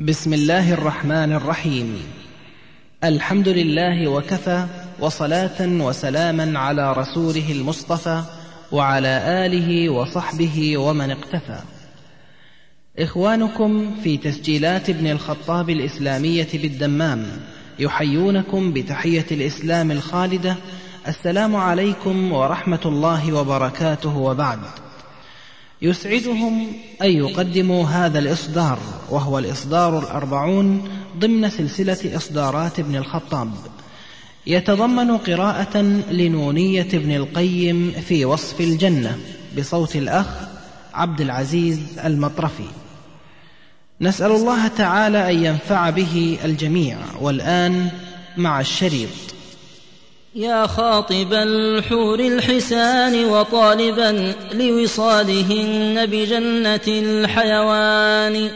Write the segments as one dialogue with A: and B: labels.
A: بسم الله الرحمن الرحيم. الحمد لله وكفى وصلاة وسلاما على رسوله المصطفى وعلى آله وصحبه ومن اقتفى. إخوانكم في تسجيلات ابن الخطاب الإسلامية بالدمام يحيونكم بتحية الإسلام الخالدة. السلام عليكم ورحمة الله وبركاته وبعد. يسعدهم أن يقدموا هذا الإصدار وهو الإصدار الأربعون ضمن سلسلة إصدارات ابن الخطاب. يتضمن قراءة لنونية ابن القيم في وصف الجنة بصوت الأخ عبد العزيز المطرفي. نسأل الله تعالى أن ينفع به الجميع والآن مع الشريط.
B: يا خاطب الحور الحسان وطالبا لوصالهن بجنة الحيوان.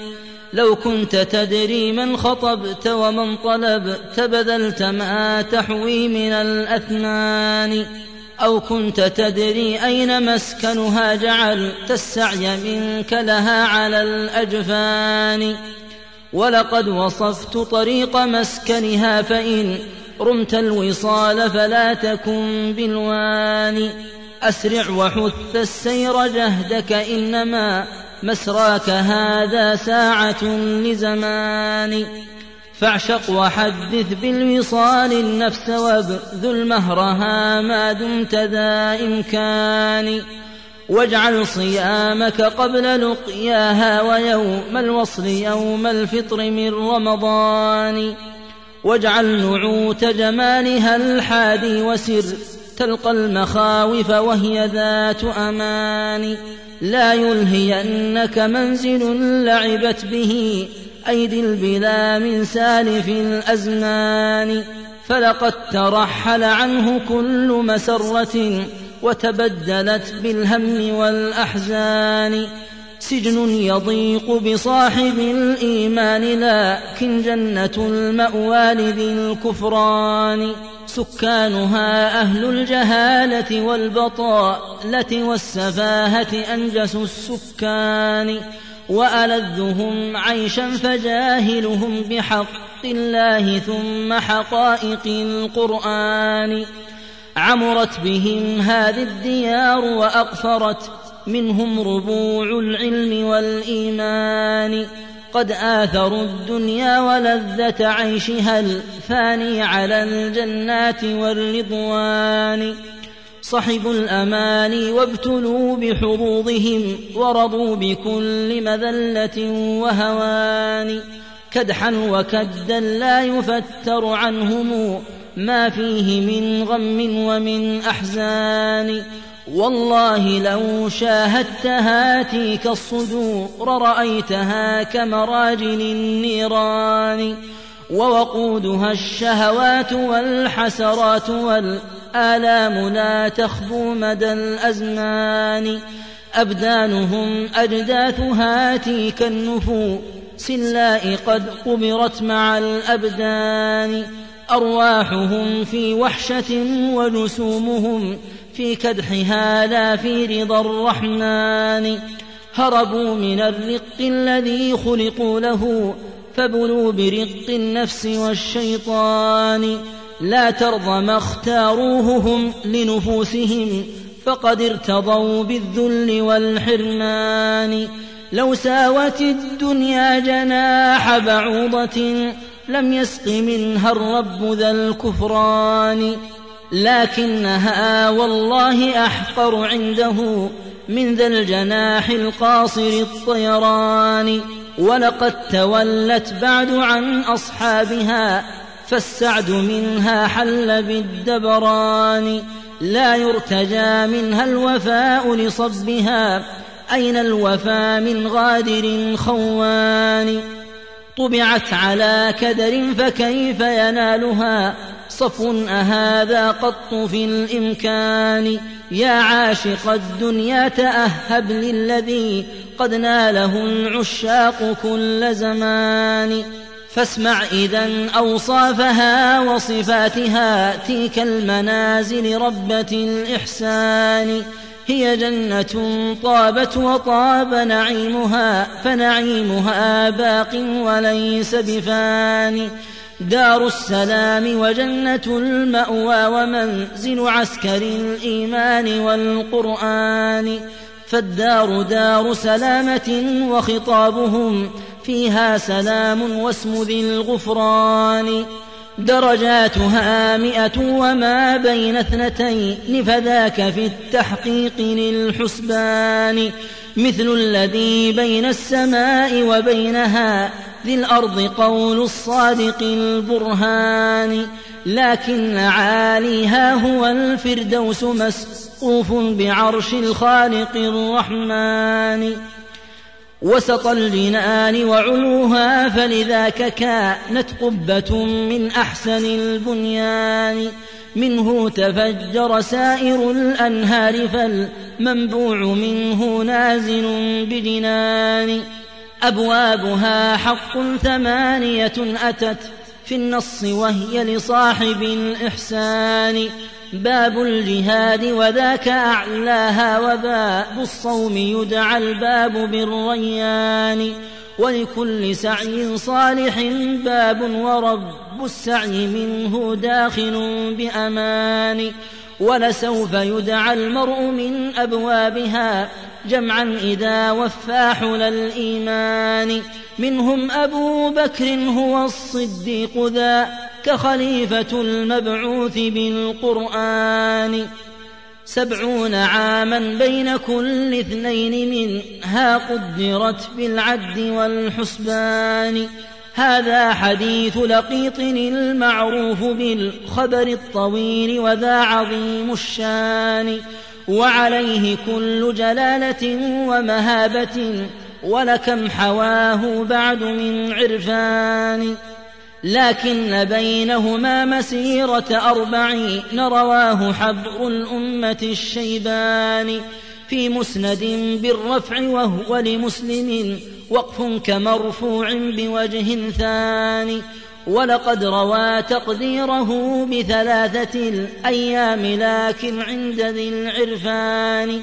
B: لو كنت تدري من خطبت ومن طلبت بذلت ما تحوي من الأثمان أو كنت تدري أين مسكنها جعلت السعي منك لها على الأجفان. ولقد وصفت طريق مسكنها فإن رمت الوصال فلا تكن بالوان. أسرع وحث السير جهدك إنما مسراك هذا ساعة لزمان. فاعشق وحدث بالوصال النفس وابذل مهرها ما دمت ذا إمكان. واجعل صيامك قبل لقياها ويوم الوصل يوم الفطر من رمضان. واجعل نعوت جمالها الحادي وسر تلقى المخاوف وهي ذات أمان لا يلهينك منزل لعبت به أيدي البلا من سالف الأزمان فلقد ترحل عنه كل مسرة وتبدلت بالهم والأحزان سجن يضيق بصاحب الإيمان لكن جنة المأوى لذي الكفران. سكانها أهل الجهالة والبطالة والسفاهة أنجس السكان. وألذهم عيشا فجاهلهم بحق الله ثم حقائق القرآن. عمرت بهم هذه الديار وأقفرت منهم ربوع العلم والإيمان. قد آثروا الدنيا ولذة عيشها الفاني على الجنات والرضوان. صحبوا الأماني وابتلوا بحظوظهم ورضوا بكل مذلة وهوان. كدحا وكدا لا يفتر عنهم ما فيه من غم ومن أحزان. والله لو شاهدت هاتيك الصدور رأيتها كمراجل النيران. ووقودها الشهوات والحسرات والآلام لا تخبو مدى الأزمان. أبدانهم أجداث هاتيك النفوس اللاء قد قبرت مع الأبدان. أرواحهم في وحشة وجسومهم في كدحها لا في رضا الرحمن. هربوا من الرق الذي خلقوا له فبلوا برق النفس والشيطان. لا ترضى ما اختاروه هم لنفوسهم فقد ارتضوا بالذل والحرمان. لو ساوت الدنيا جناح بعوضة لم يسق منها الرب ذا الكفران. لكنها والله أحقر عنده من ذا الجناح القاصر الطيران. ولقد تولت بعد عن أصحابها فالسعد منها حل بالدبران. لا يرتجى منها الوفاء لصبها أين الوفى من غادر خوان؟ طبعت على كدر فكيف ينالها؟ صفو أهذا قط في الإمكان يا عاشق الدنيا تأهب للذي قد ناله العشاق كل زمان فاسمع إذا أوصافها وصفاتها تلك المنازل ربة الإحسان هي جنة طابت وطاب نعيمها فنعيمها باق وليس بفاني دار السلام وجنة المأوى ومنزل عسكر الإيمان والقرآن. فالدار دار سلامة وخطابهم فيها سلام واسم ذي الغفران. درجاتها مئة وما بين اثنتين فذاك في التحقيق للحسبان. مثل الذي بين السماء وبينها ذي الأرض قول الصادق البرهان لكن عاليها هو الفردوس مسقوف بعرش الخالق الرحمن. وسط الجنان وعلوها فلذاك كانت قبة من أحسن البنيان. منه تفجر سائر الأنهار فالمنبوع منه نازل بجنان أبوابها حق ثمانية أتت في النص وهي لصاحب الإحسان. باب الجهاد وذاك أعلاها وباب الصوم يدعى الباب بالريان. ولكل سعي صالح باب ورب السعي منه داخل بأمان ولسوف يدعى المرء من أبوابها جمعا إذا وفى حل الإيمان. منهم أبو بكر هو الصديق ذا كخليفة المبعوث بالقرآن. سبعون عاما بين كل اثنين منها قدرت بالعد والحسبان. هذا حديث لقيط المعروف بالخبر الطويل وذا عظيم الشان. وعليه كل جلالة ومهابة ولكم حواه بعد من عرفان. لكن بينهما مسيرة أربعين رواه حبر الأمة الشيبان في مسند بالرفع وهو لمسلم وقف كمرفوع بوجه ثاني ولقد روى تقديره بثلاثة الأيام لكن عند ذي العرفان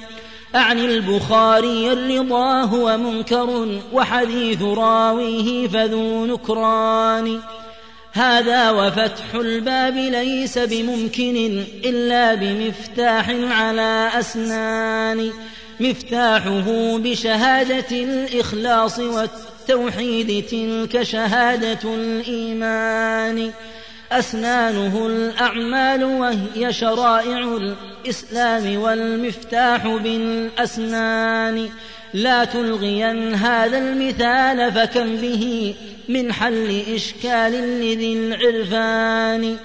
B: أعني البخاري الرضا هو منكر وحديث راويه فذو نكران هذا وفتح الباب ليس بممكن إلا بمفتاح على أسنان. مفتاحه بشهادة الإخلاص والتوحيد تلك شهادة الإيمان. أسنانه الأعمال وهي شرائع الإسلام والمفتاح بالأسنان. لا تلغين هذا المثال فكم به من حل إشكال لذي العرفان.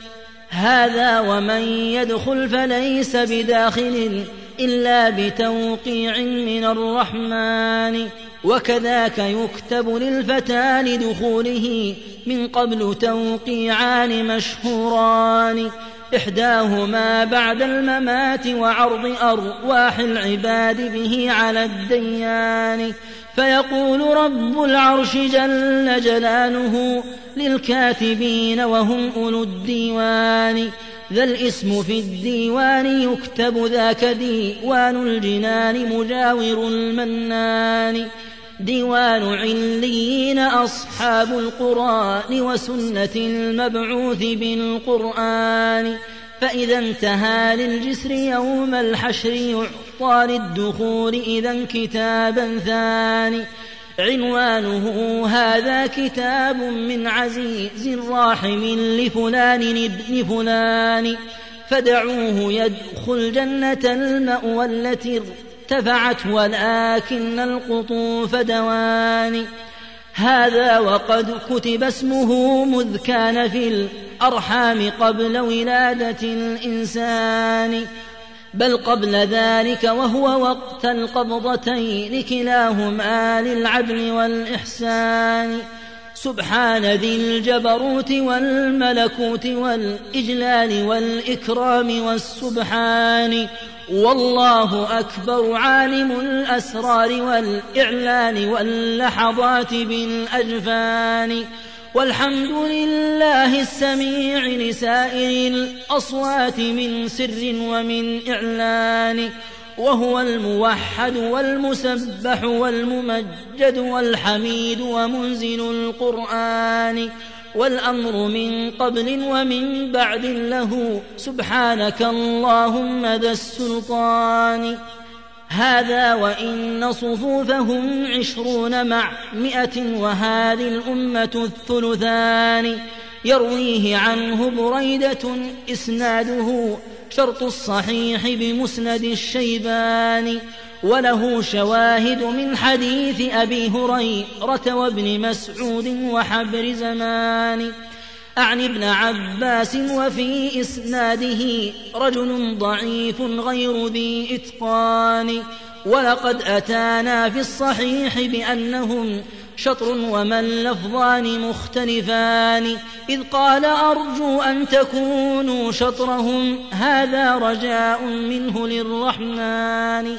B: هذا ومن يدخل فليس بداخل إلا بتوقيع من الرحمن. وكذاك يكتب للفتى لدخوله من قبل توقيعان مشهوران. إحداهما بعد الممات وعرض أرواح العباد به على الديان. فيقول رب العرش جل جلاله للكاتبين وهم أولو الديوان. ذا الاسم في الديوان يكتب ذاك ديوان الجنان مجاور المنان. ديوان عليين أصحاب القرآن وسنة المبعوث بالقرآن. فإذا انتهى للجسر يوم الحشر يعطى للدخول إذا كتابا ثاني. عنوانه هذا كتاب من عزيز راحم لفلان ابن فلان فدعوه يدخل جنة المأوى التي ارتفعت ولكن القطوف دوان هذا وقد كتب اسمه مذ كان في الأرحام قبل ولادة الإنسان بل قبل ذلك وهو وقت القبضتين كلاهما للعدل والإحسان. سبحان ذي الجبروت والملكوت والإجلال والإكرام والسبحان والله أكبر عالم الأسرار والإعلان واللحظات بالأجفان والحمد لله السميع لسائر الأصوات من سر ومن إعلان وهو الموحد والمسبح والممجد والحميد ومنزل القرآن والأمر من قبل ومن بعد له سبحانك اللهم ذا السلطان. هذا وإن صفوفهم عشرون مع مئة وهذه الأمة الثلثان. يرويه عنه بريدة إسناده شرط الصحيح بمسند الشيبان وله شواهد من حديث أبي هريرة وابن مسعود وحبر زمان. عن ابن عباس وفي إسناده رجل ضعيف غير ذي إتقان ولقد أتانا في الصحيح بأنهم شطر ومن لفظان مختلفان. إذ قال أرجو أن تكونوا شطرهم هذا رجاء منه للرحمن.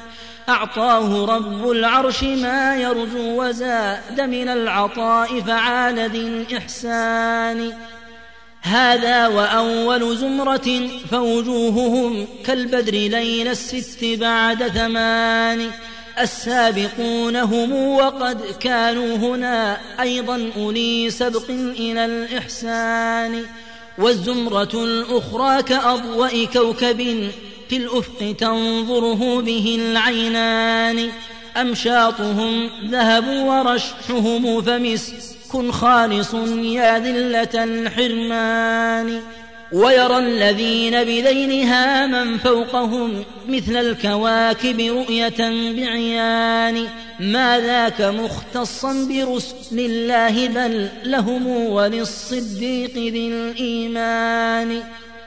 B: أعطاه رب العرش ما يرجو وزاد من العطاء فعال ذي الإحسان. هذا وأول زمرة فوجوههم كالبدر ليل الست بعد ثمان. السابقون هم وقد كانوا هنا. أيضا أولي سبق إلى الإحسان. والزمرة الأخرى كأضواء كوكب في الأفق تنظره به العينان. أمشاطهم ذهب ورشحهم فمسك خالص يا ذلة الحرمان. ويرى الذين بذيلها من فوقهم مثل الكواكب رؤية بعيان. ما ذاك مختصا برسل الله بل لهم وللصديق ذي الإيمان.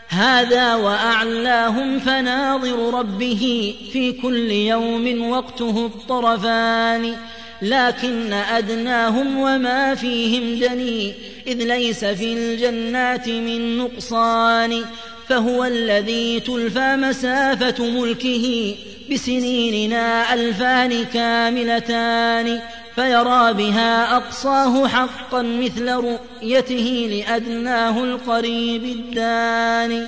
B: هذا وأعلاهم فناظر ربه في كل يوم وقته الطرفان. لكن أدناهم وما فيهم دني إذ ليس في الجنات من نقصان فهو الذي تلفى مسافة ملكه بسنيننا ألفان كاملتان فيرى بها أقصاه حقا مثل رؤيته لأدناه القريب الداني.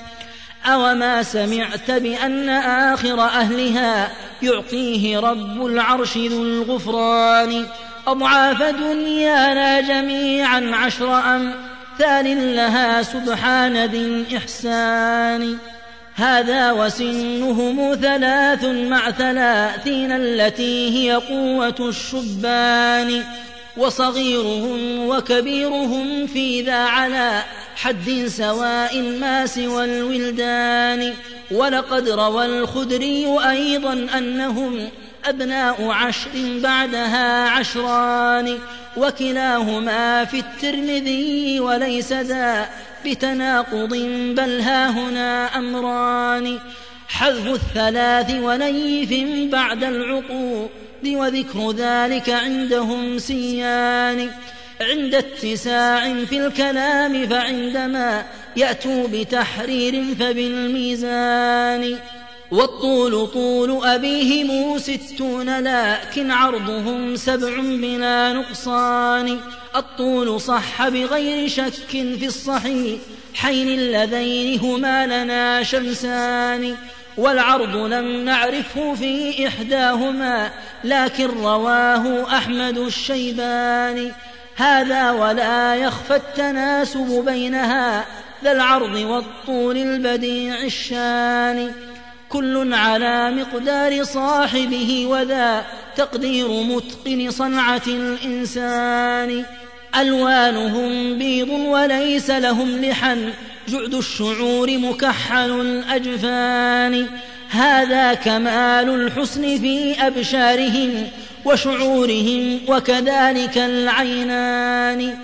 B: أوما سمعت بأن آخر أهلها يعطيه رب العرش ذو الغفران أضعاف دنيانا جميعا عشر أمثال لها سبحان ذي الإحسان هذا وسنهم ثلاث مع ثلاثين التي هي قوة الشبان وصغيرهم وكبيرهم في ذا على حد سواء ما سوى الولدان. ولقد روى الخدري أيضا أنهم أبناء عشر بعدها عشران وكلاهما في الترمذي وليس ذا بتناقض بل ها هنا أمران. حذف الثلاث ونيف بعد العقود وذكر ذلك عندهم سيان عند اتساع في الكلام فعندما يأتوا بتحرير فبالميزان. والطول طول أبيهم ستون لكن عرضهم سبع بلا نقصان. الطول صح بغير شك في الصحيح حين اللذين هما لنا شمسان. والعرض لم نعرفه في إحداهما لكن رواه أحمد الشيباني. هذا ولا يخفى التناسب بينها ذا العرض والطول البديع الشان. كل على مقدار صاحبه وذا تقدير متقن صنعة الإنسان. ألوانهم بيض وليس لهم لحن جعد الشعور مكحل الأجفان. هذا كمال الحسن في أبشارهم وشعورهم وكذلك العينان.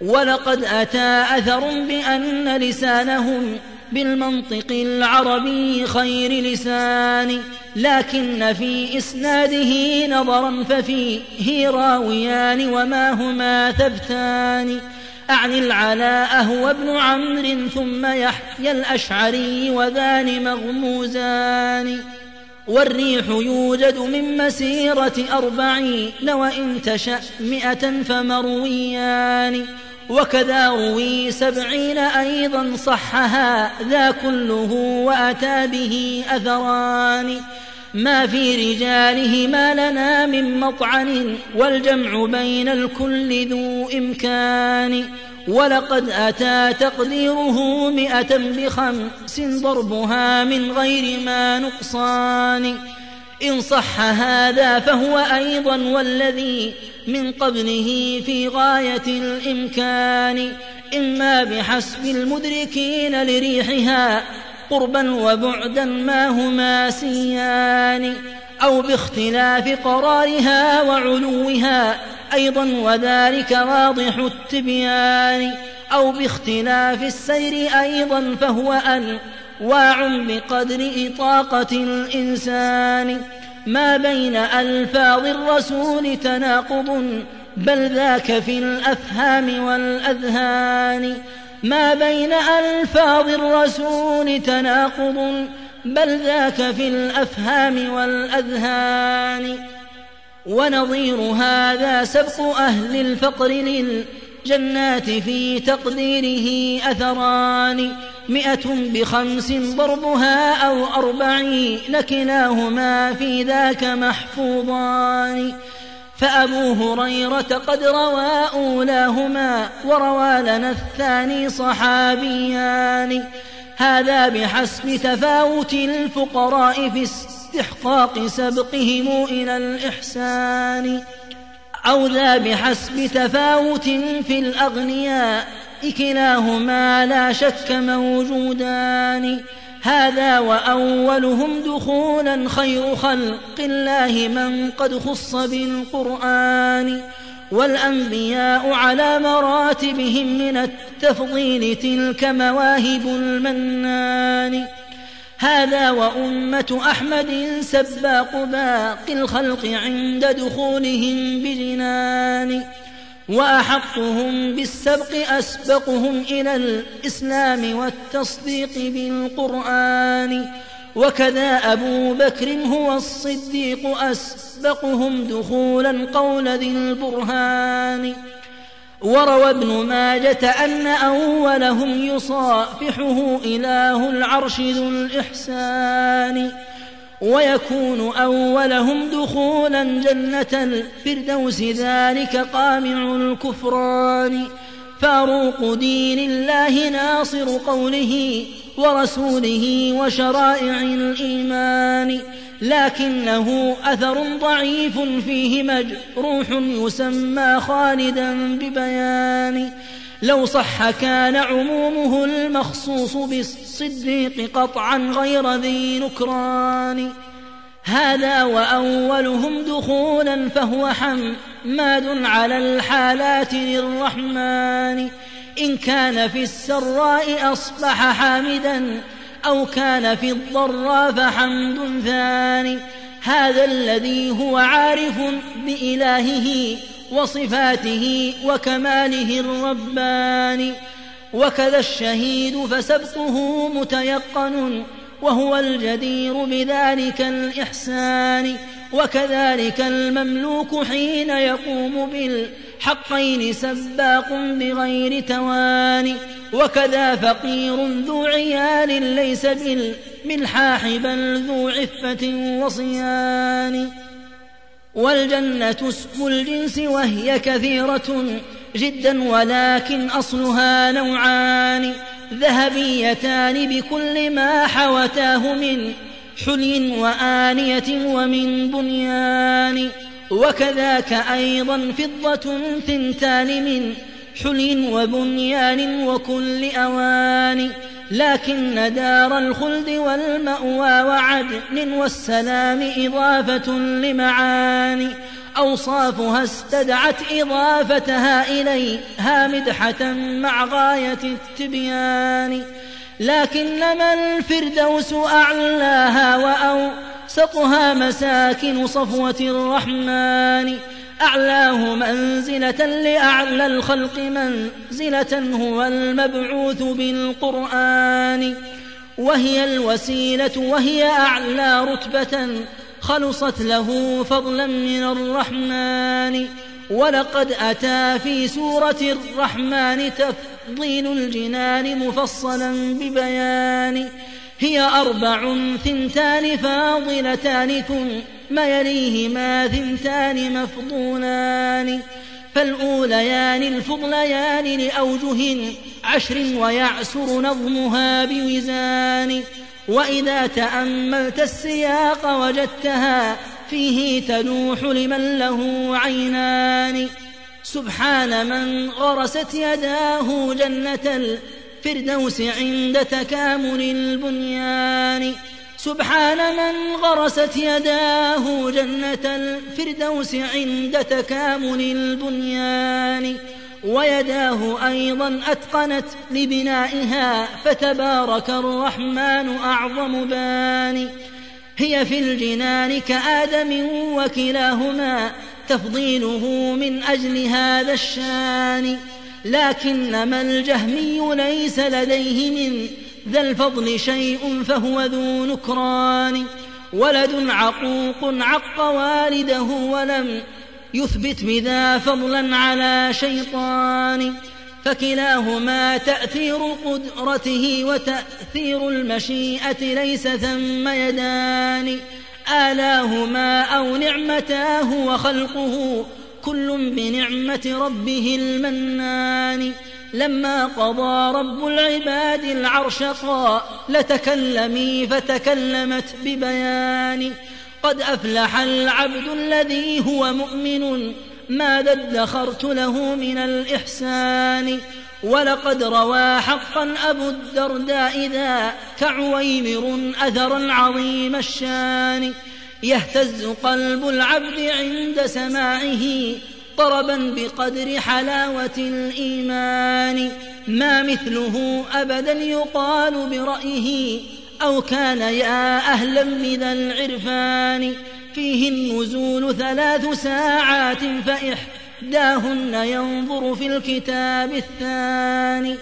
B: ولقد أتى أثر بأن لسانهم بالمنطق العربي خير لسان. لكن في إسناده نظرا ففيه راويان وما هما ثبتان. أعني العلاء هو ابن عمرو ثم يحيى الأشعري وذان مغموزان. والريح يوجد من مسيرة أربعين وإن تشأ مئة فمرويان. وكذا روي سبعين أيضا صحها ذا كله وأتى به أثران. ما في رجاله ما لنا من مطعن والجمع بين الكل ذو إمكان. ولقد أتى تقديره مئة بخمس ضربها من غير ما نقصان. إن صح هذا فهو أيضا والذي من قبله في غاية الإمكان. إما بحسب المدركين لريحها قربا وبعدا ما هما سيان أو باختلاف قرارها وعلوها أيضا وذلك واضح التبيان أو باختلاف السير أيضا فهو أنواع بقدر إطاقة الإنسان ما بين ألفاظ الرسول تناقض بل ذاك في الأفهام والأذهان ما بين ألفاظ الرسول تناقض بل ذاك في الأفهام والأذهان. ونظير هذا سبق أهل الفقر للجنات في تقديره أثران. مئة بخمس ضربها أو أربعين كلاهما في ذاك محفوظان. فأبو هريرة قد روى أولاهما وروى لنا الثاني صحابيان. هذا بحسب تفاوت الفقراء في استحقاق سبقهم إلى الإحسان. أو ذا بحسب تفاوت في الأغنياء كلاهما لا شك موجودان. هذا وأولهم دخولا خير خلق الله من قد خص بالقرآن والأنبياء على مراتبهم من التفضيل تلك مواهب المنان. هذا وأمة أحمد سباق باقي الخلق عند دخولهم بجنان. وأحقهم بالسبق أسبقهم إلى الإسلام والتصديق بالقرآن. وكذا أبو بكر هو الصديق أسبقهم دخولا قول ذي البرهان. وروى ابن ماجة أن أولهم يصافحه إله العرش ذو الإحسان. ويكون أولهم دخولا جنة الفردوس ذلك قامع الكفران. فاروق دين الله ناصر قوله ورسوله وشرائع الإيمان. لكنه أثر ضعيف فيه مجروح يسمى خالدا ببيان. لو صح كان عمومه المخصوص بالصديق قطعا غير ذي نكران. هذا وأولهم دخولا فهو حماد على الحالات للرحمن. إن كان في السراء أصبح حامدا أو كان في الضراء فحمد ثاني. هذا الذي هو عارف بإلهه وصفاته وكماله الرباني وكذا الشهيد فسبقه متيقن وهو الجدير بذلك الإحسان وكذلك المملوك حين يقوم بالحقين سباق بغير توان وكذا فقير ذو عيال ليس بالملحاح بل ذو عفة وصيان والجنة اسم الجنس وهي كثيرة جدا ولكن أصلها نوعان ذهبيتان بكل ما حوتاه من حلي وآنية ومن بنيان. وكذاك أيضا فضة ثنتان من حلي وبنيان وكل أوان. لكن دار الخلد والمأوى وعدن والسلام إضافة لمعاني. أوصافها استدعت إضافتها إليها مدحة مع غاية التبيان. لكنما الفردوس أعلاها وأوسطها مساكن صفوة الرحمن. أعلاه منزلة لأعلى الخلق منزلة هو المبعوث بالقرآن. وهي الوسيلة وهي أعلى رتبة خلصت له فضلا من الرحمن. ولقد أتى في سورة الرحمن تفضيل الجنان مفصلا ببيان. هي أربع ثنتان فاضلتان ثم يليهما ثنتان مفضولان. فالأوليان الفضليان لأوجه عشر ويعسر نظمها بوزان. وإذا تأملت السياق وجدتها فيه تلوح لمن له عينان. سبحان من غرست يداه جنة الفردوس عند تكامل البنيان. سبحان من غرست يداه جنة الفردوس عند تكامل البنيان. ويداه أيضا أتقنت لبنائها فتبارك الرحمن أعظم بان. هي في الجنان كآدم وكلاهما تفضيله من أجل هذا الشان. لكنما الجهمي ليس لديه من ذا الفضل شيء فهو ذو نكران. ولد عقوق عق والده ولم يثبت بذا فضلا على شيطان. فكلاهما تأثير قدرته وتأثير المشيئة ليس ثم يدان. آلاهما أو نعمتاه وخلقه كل بنعمة ربه المنان. لما قضى رب العباد العرش قال لتكلمي فتكلمت ببيان. قد أفلح العبد الذي هو مؤمن ماذا ادخرت له من الإحسان. ولقد روى حقا أبو الدرداء ذا كعويمر أثرا عظيم الشان. يهتز قلب العبد عند سماعه طربا بقدر حلاوة الإيمان. ما مثله أبدا يقال برأيه أو كان يا أهلا من العرفان. فيه النزول ثلاث ساعات فإحداهن ينظر في الكتاب الثاني.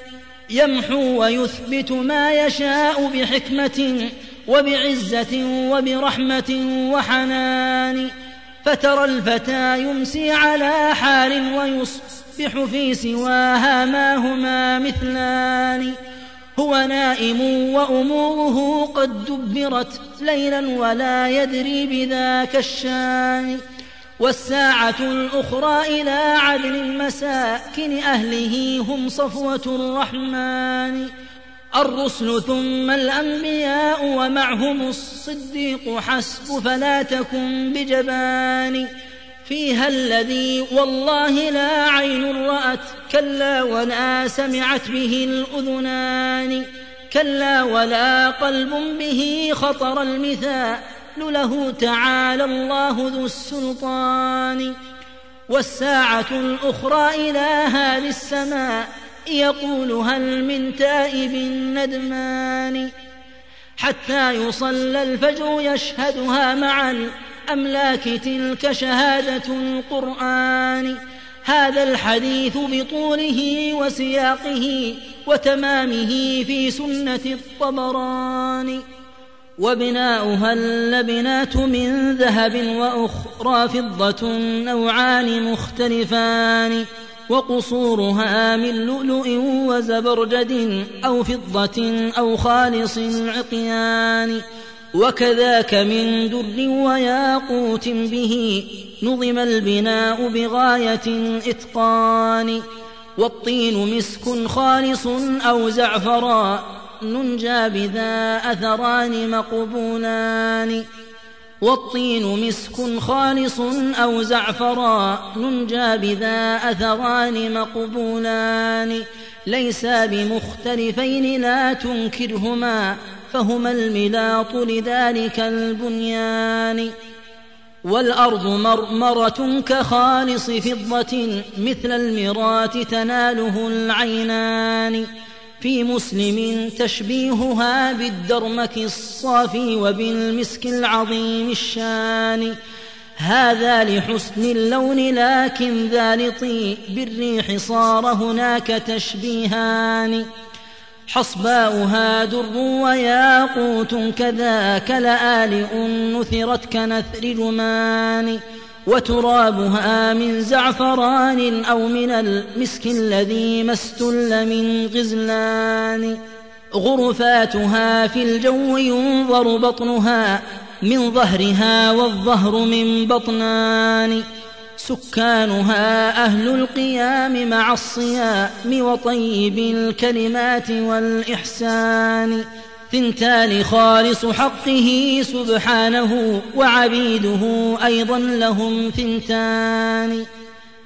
B: يمحو ويثبت ما يشاء بحكمة وبعزة وبرحمة وحنان فترى الفتى يمسي على حال ويصبح في سواها ما هما مثلان. هو نائم وأموره قد دبرت ليلا ولا يدري بذاك الشان. والساعة الأخرى إلى عدل المساكن أهله هم صفوة الرحمن. الرسل ثم الأنبياء ومعهم الصديق حسب فلا تكن بجبان فيها الذي والله لا عين رأت كلا ولا سمعت به الأذنان كلا ولا قلب به خطر المثال له تعالى الله ذو السلطان والساعة الأخرى إلى هذه السماء يقول هل من تائب ندمان حتى يصلى الفجر يشهدها معا الأملاك تلك شهادة القرآن هذا الحديث بطوله وسياقه وتمامه في سنة الطبراني وبناؤها اللبنات من ذهب وأخرى فضة نوعان مختلفان وقصورها من لؤلؤ وزبرجد أو فضة أو خالص العقيان وكذاك من در وياقوت به نظم البناء بغاية الإتقان والطين مسك خالص أو زعفران ننجى بذا أثران مقبولان. والطين مسك خالص أو زعفران ننجى بذا أثران مقبولان ليسا بمختلفين لا تنكرهما فهما الملاط لذلك البنيان والأرض مرمرة كخالص فضة مثل المرات تناله العينان في مسلم تشبيهها بالدرمك الصافي وبالمسك العظيم الشان. هذا لحسن اللون لكن ذا لطيب بالريح صار هناك تشبيهان. حصباؤها در وياقوت كذاك لآلئ نثرت كنثر جمان وترابها من زعفران أو من المسك الذي ما استل من غزلان. غرفاتها في الجو ينظر بطنها من ظهرها والظهر من بطنان. سكانها أهل القيام مع الصيام وطيب الكلمات والإحسان. ثنتان خالص حقه سبحانه وعبيده أيضا لهم ثنتان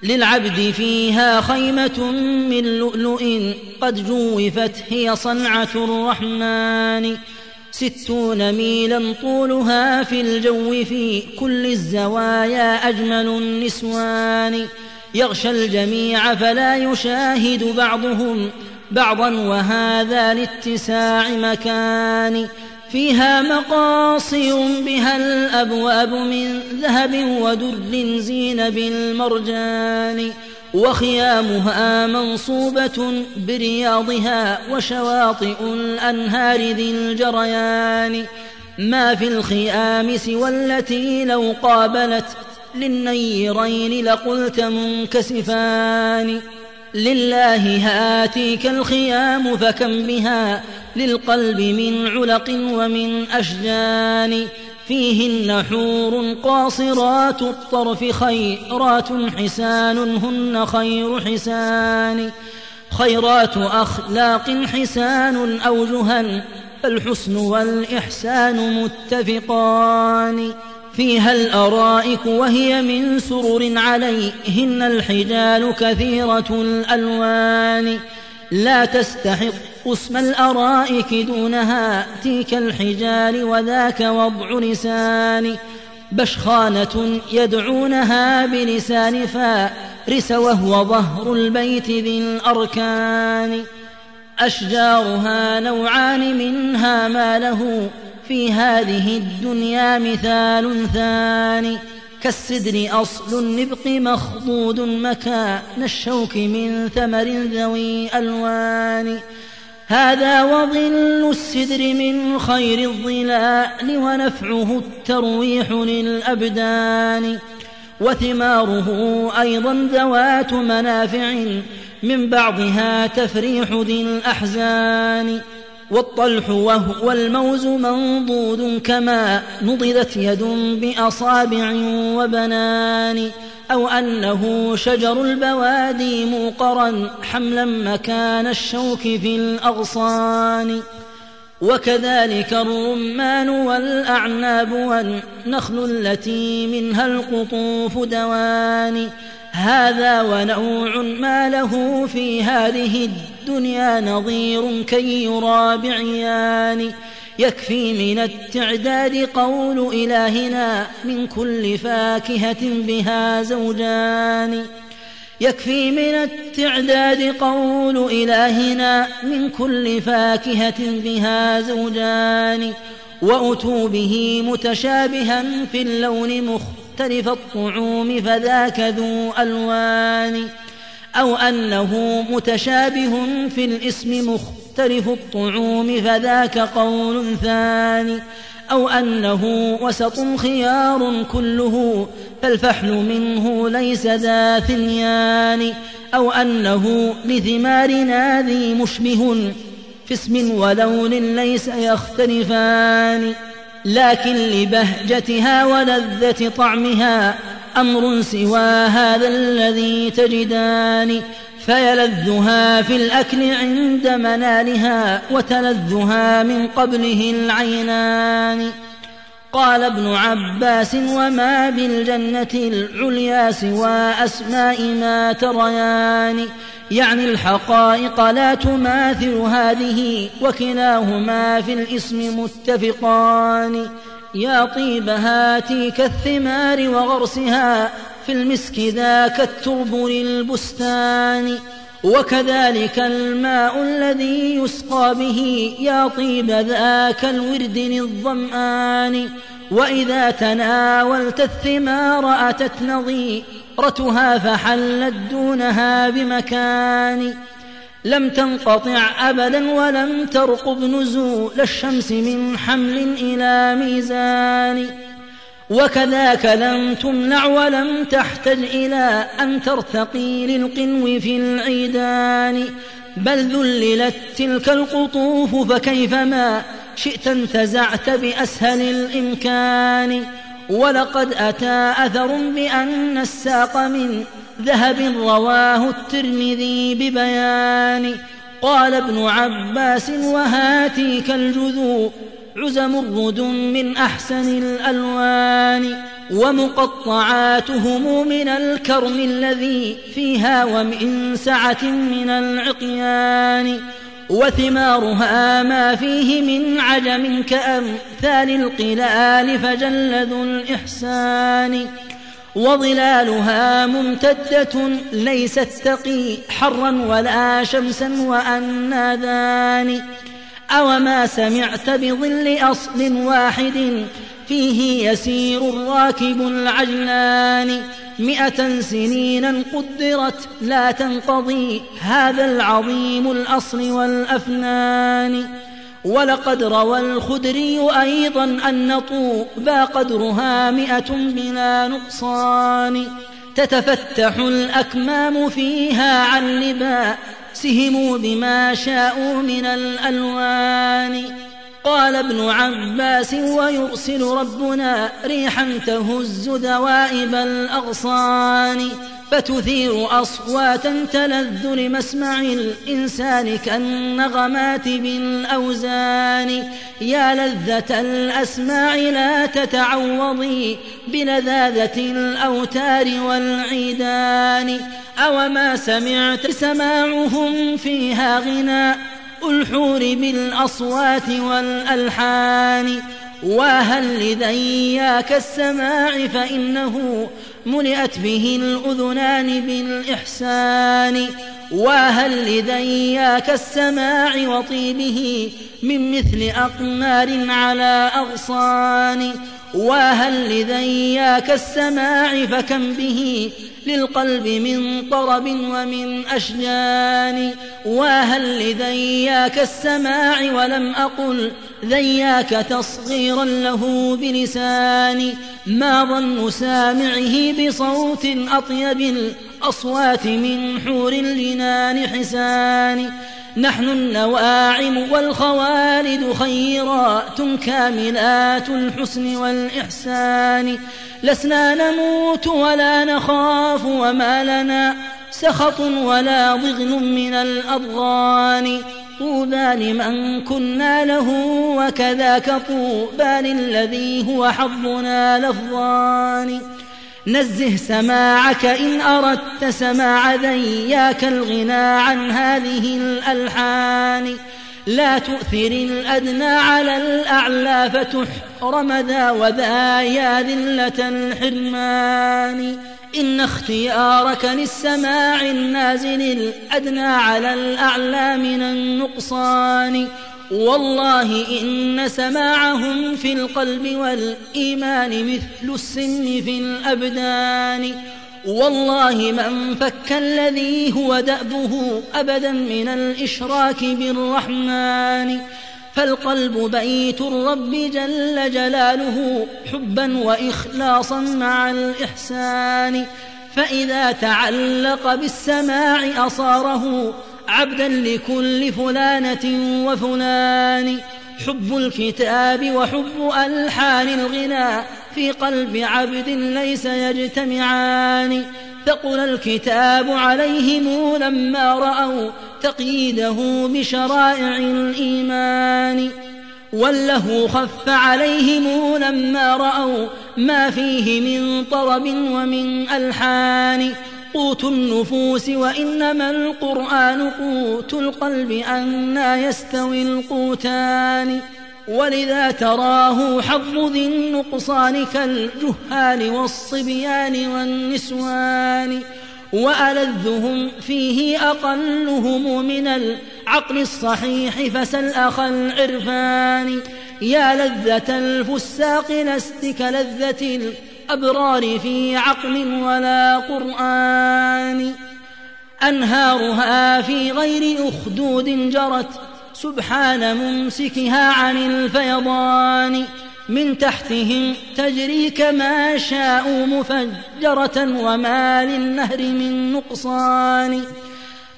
B: للعبد فيها خيمة من لؤلؤ قد جوفت هي صنعة الرحمن ستون ميلا طولها في الجو في كل الزوايا أجمل النسوان يغشى الجميع فلا يشاهد بعضهم بعضا وهذا لاتساع مكان فيها مقاصي بها الأبواب من ذهب ودر زين بالمرجان وخيامها منصوبة برياضها وشواطئ الأنهار ذي الجريان ما في الخيام سوى التي لو قابلت للنيرين لقلت منكسفان لله هاتيك الخيام فكم بها للقلب من علق ومن أشجان. فيهن حور قاصرات الطرف خيرات حسان هن خير حسان. خيرات أخلاق حسان أوجها فالحسن والإحسان متفقان. فيها الأرائك وهي من سرر عليهن الحجال كثيرة الألوان. لا تستحق اسم الأرائك دونها تلك الحجال وذاك وضع لسان. بشخانة يدعونها بلسان فارس وهو ظهر البيت ذي الأركان. أشجارها نوعان منها ما له في هذه الدنيا مثال ثاني. كالسدر أصل النبق مخضود مكان الشوك من ثمر ذوي ألوان. هذا وظل السدر من خير الظلال ونفعه الترويح للأبدان. وثماره أيضا ذوات منافع من بعضها تفريح ذي الأحزان. والطلح وهو الموز منضود كما نضدت يد بأصابع وبنان أو أنه شجر البوادي موقرا حملا مكان الشوك في الأغصان. وكذلك الرمان والأعناب والنخل التي منها القطوف دوان. هذا ونوع ما له في هذه الدنيا نظير كي يرى بعيان يكفي من التعداد قول إلهنا من كل فاكهة بها زوجان. يكفي من التعداد قول إلهنا من كل فاكهة بها زوجان. وأتوا به متشابها في اللون مختلف الطعوم فذاك ذو ألوان. أو أنه متشابه في الاسم مختلف الطعوم فذاك قول ثاني. أو أنه وسط خيار كله فالفحل منه ليس ذا ثنيان. أو أنه لثمارنا ذي مشبه في اسم ولون ليس يختلفان. لكن لبهجتها ولذة طعمها أمر سوى هذا الذي تجدان فيلذها في الأكل عند منالها وتلذها من قبله العينان. قال ابن عباس وما بالجنة العليا سوى أسماء ما تريان. يعني الحقائق لا تماثل هذه وكلاهما في الاسم متفقان. يا طيب هاتيك الثمار وغرسها في المسك ذاك الترب للبستان. وكذلك الماء الذي يسقى به يا طيب ذاك الورد للظمآن. وإذا تناولت الثمار أتت نظيرتها فحلت دونها بمكان. لم تنقطع أبدا ولم ترقب نزول الشمس من حمل إلى ميزان. وكذاك لم تمنع ولم تحتج إلى أن ترتقي للقنو في العيدان. بل ذللت تلك القطوف فكيفما شئت انتزعت بأسهل الإمكان. ولقد أتى أثر بأن الساق من ذهب رواه الترمذي ببيان. قال ابن عباس وهاتيك الجذوع عزم الرد من أحسن الألوان ومقطعاتهم من الكرم الذي فيها ومن سعة من العقيان. وثمارها ما فيه من عجم كأمثال القلال فجل ذو الإحسان. وظلالها ممتدة ليست تقي حرا ولا شمسا وأناذان أوما سمعت بظل أصل واحد فيه يسير الراكب العجلان. مئة سنينا قدرت لا تنقضي هذا العظيم الأصل والأفنان. ولقد روى الخدري أيضا أن طوبى قدرها مئة بلا نقصان. تتفتح الأكمام فيها عن لباسهم بما شاءوا من الألوان. قال ابن عباس ويرسل ربنا ريحا تهز دوائب الأغصان فتثير أصواتا تلذ لمسمع الإنسان كالنغمات بالأوزان يا لذة الأسماع لا تتعوضي بلذاذة الأوتار والعيدان أوما سمعت سماعهم فيها غناء الحور بالأصوات والألحان وهل لذياك السماع فإنه ملئت به الأذنان بالإحسان. وهل لذياك السماع وطيبه من مثل أقمار على أغصان؟ وهل لذياك السماع فكم به للقلب من طرب ومن أشجان؟ وهل لذياك السماع ولم أقل ذياك تصغيرا له بلساني ما ظن سامعه بصوت أطيب الأصوات من حور الجنان حسان. نحن النواعم والخوالد خيرات كاملات الحسن والإحسان. لسنا نموت ولا نخاف وما لنا سخط ولا ضغن من الأضغان. طوبى لمن كنا له وكذاك طوبى للذي هو حظنا لفظان. نزه سماعك إن أردت سماع ذياك الغنى عن هذه الألحان. لا تؤثر الأدنى على الأعلى فتحرم ذا وذا يا ذلة الحرمان. إن اختيارك للسماع النازل الأدنى على الأعلى من النقصان. والله إن سماعهم في القلب والإيمان مثل السن في الأبدان. والله من فك الذي هو دأبه أبدا من الإشراك بالرحمن. فالقلب بيت الرب جل جلاله حبا وإخلاصا مع الإحسان. فإذا تعلق بالسماع أصاره عبدا لكل فلانة وفلان. حب الكتاب وحب ألحان الغنى في قلب عبد ليس يجتمعان. ثقل الكتاب عليهم لما رأوا تقييده بشرائع الإيمان. وله خف عليهم لما رأوا ما فيه من طرب ومن ألحان. قوت النفوس وإنما القرآن قوت القلب أنا يستوي القوتان ولذا تراه حظ ذي النقصان كالجهال والصبيان والنسوان وألذهم فيه أقلهم من العقل الصحيح فسل أخا العرفان يا لذة الفساق لست كلذة الأبرار في عقل ولا قرآن. أنهارها في غير أخدود جرت سبحان ممسكها عن الفيضان. من تحتهم تجري كما شاءوا مفجرة وما للنهر من نقصان.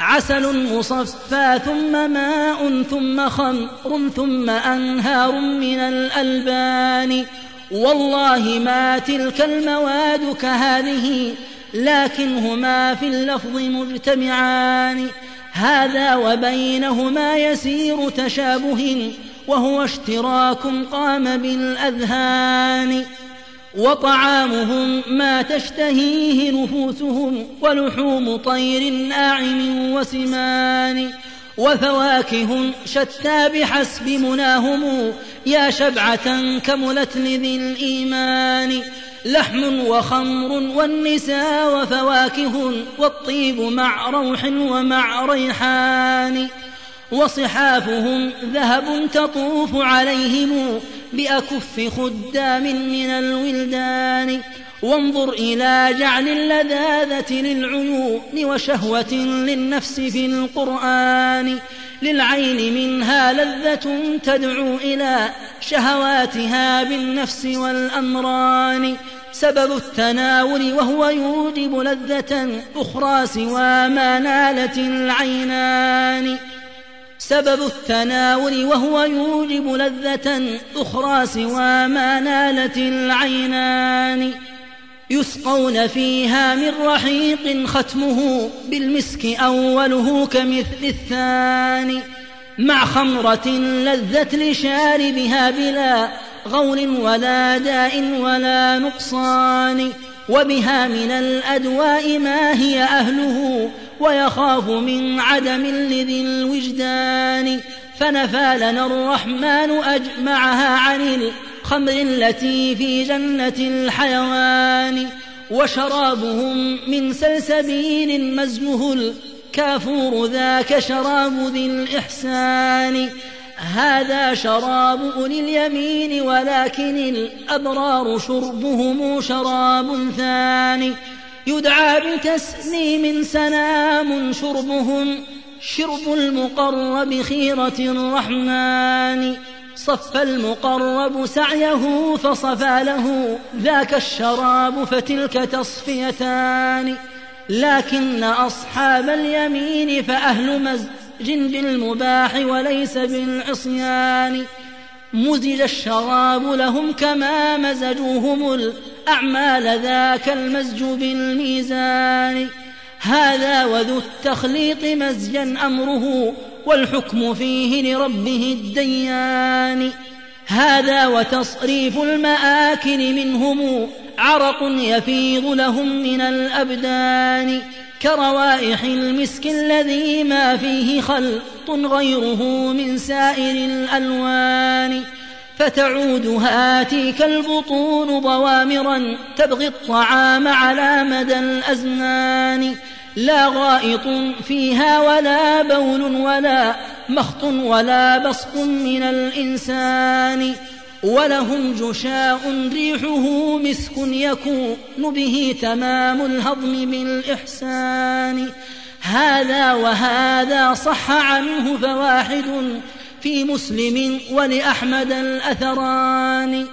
B: عسل مصفى ثم ماء ثم خمر ثم أنهار من الألبان. والله ما تلك المواد كهذه لكنهما في اللفظ مجتمعان. هذا وبينهما يسير تشابه وهو اشتراك قام بالأذهان. وطعامهم ما تشتهيه نفوسهم ولحوم طير ناعم وسمان. وفواكه شتى بحسب مناهم يا شبعة كملت لذي الإيمان لحم وخمر والنساء وفواكه والطيب مع روح ومع ريحان وصحافهم ذهب تطوف عليهم بأكف خدام من الولدان وانظر إلى جعل اللذاذة للعيون وشهوة للنفس في القرآن. للعين منها لذة تدعو إلى شهواتها بالنفس والأمران. سبب التناول وهو يوجب لذة أخرى سوى ما نالت العينان. سبب التناول وهو يوجب لذة أخرى سوى ما نالت العينان. يسقون فيها من رحيق ختمه بالمسك أوله كمثل الثاني مع خمرة لذة لشاربها بلا غول ولا داء ولا نقصان وبها من الأدواء ما هي أهله ويخاف من عدم لذي الوجدان فنفى لنا الرحمن أجمعها عن الخمر التي في جنة الحيوان وشرابهم من سلسبيل مزجه الكافور ذاك شراب ذي الإحسان. هذا شراب أولي اليمين ولكن الأبرار شربهم شراب ثاني. يدعى بتسليم سلام شربهم شرب المقرب خيرة الرحمن. صف المقرب سعيه فصفى له ذاك الشراب فتلك تصفيتان. لكن أصحاب اليمين فأهل مزج بالمباح وليس بالعصيان. مزج الشراب لهم كما مزجوهم الأعمال ذاك المزج بالميزان. هذا وذو التخليط مزجا أمره والحكم فيه لربه الديان. هذا وتصريف المآكل منهم عرق يفيض لهم من الأبدان. كروائح المسك الذي ما فيه خلط غيره من سائر الألوان. فتعود هاتيك البطون ضوامرا تبغي الطعام على مدى الأزمان. لا غائط فيها ولا بول ولا مخط ولا بصق من الإنسان ولهم جشاء ريحه مسك يكون به تمام الهضم بالإحسان. هذا وهذا صح عنه فواحد في مسلم ولأحمد الأثران.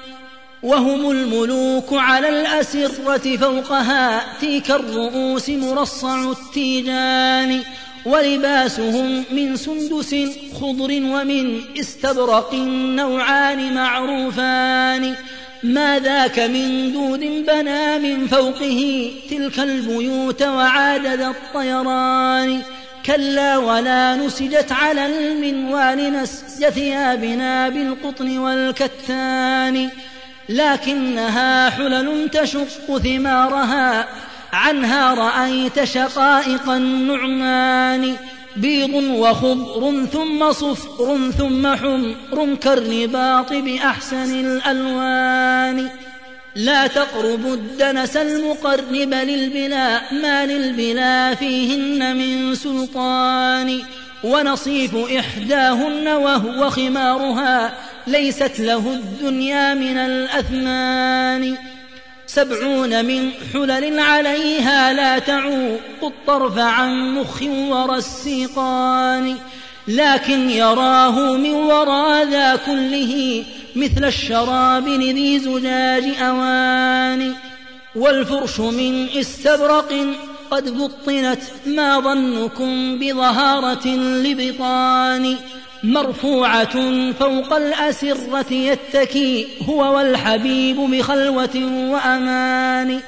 B: وهم الملوك على الأسرة فوقها تيك الرؤوس مرصع التيجان ولباسهم من سندس خضر ومن استبرق نوعان معروفان. ما ذاك من دود بنى من فوقه تلك البيوت وعادد الطيران. كلا ولا نسجت على المنوال نسج ثيابنا بالقطن والكتان. لكنها حلل تشق ثمارها. عنها رأيت شقائق النعمان بيض وخضر ثم صفر ثم حمر كالرباط بأحسن الألوان. لا تقربوا الدنس المقرب للبلا ما للبلا فيهن من سلطان. ونصيف إحداهن وهو خمارها. ليست له الدنيا من الأثمان. سبعون من حلل عليها لا تعوق الطرف عن مخ ورى السيقان. لكن يراه من وراء ذا كله مثل الشراب لذي زجاج أوان. والفرش من استبرق قد بطنت ما ظنكم بظهارة لبطان. مرفوعة فوق الأسرة يتكي هو والحبيب بخلوة وأمان.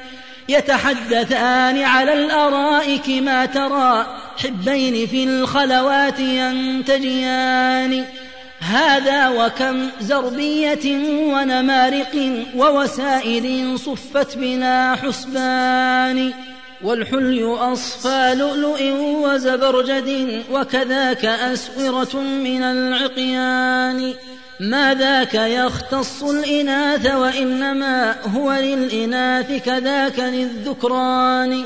B: يتحدثان على الأرائك ما ترى حبين في الخلوات ينتجيان. هذا وكم زربية ونمارق ووسائل صفت بلا حسبان. والحلي أصفى لؤلؤ وزبرجد وكذاك أسورة من العقيان. ما ذاك يختص الإناث وإنما هو للإناث كذاك للذكران.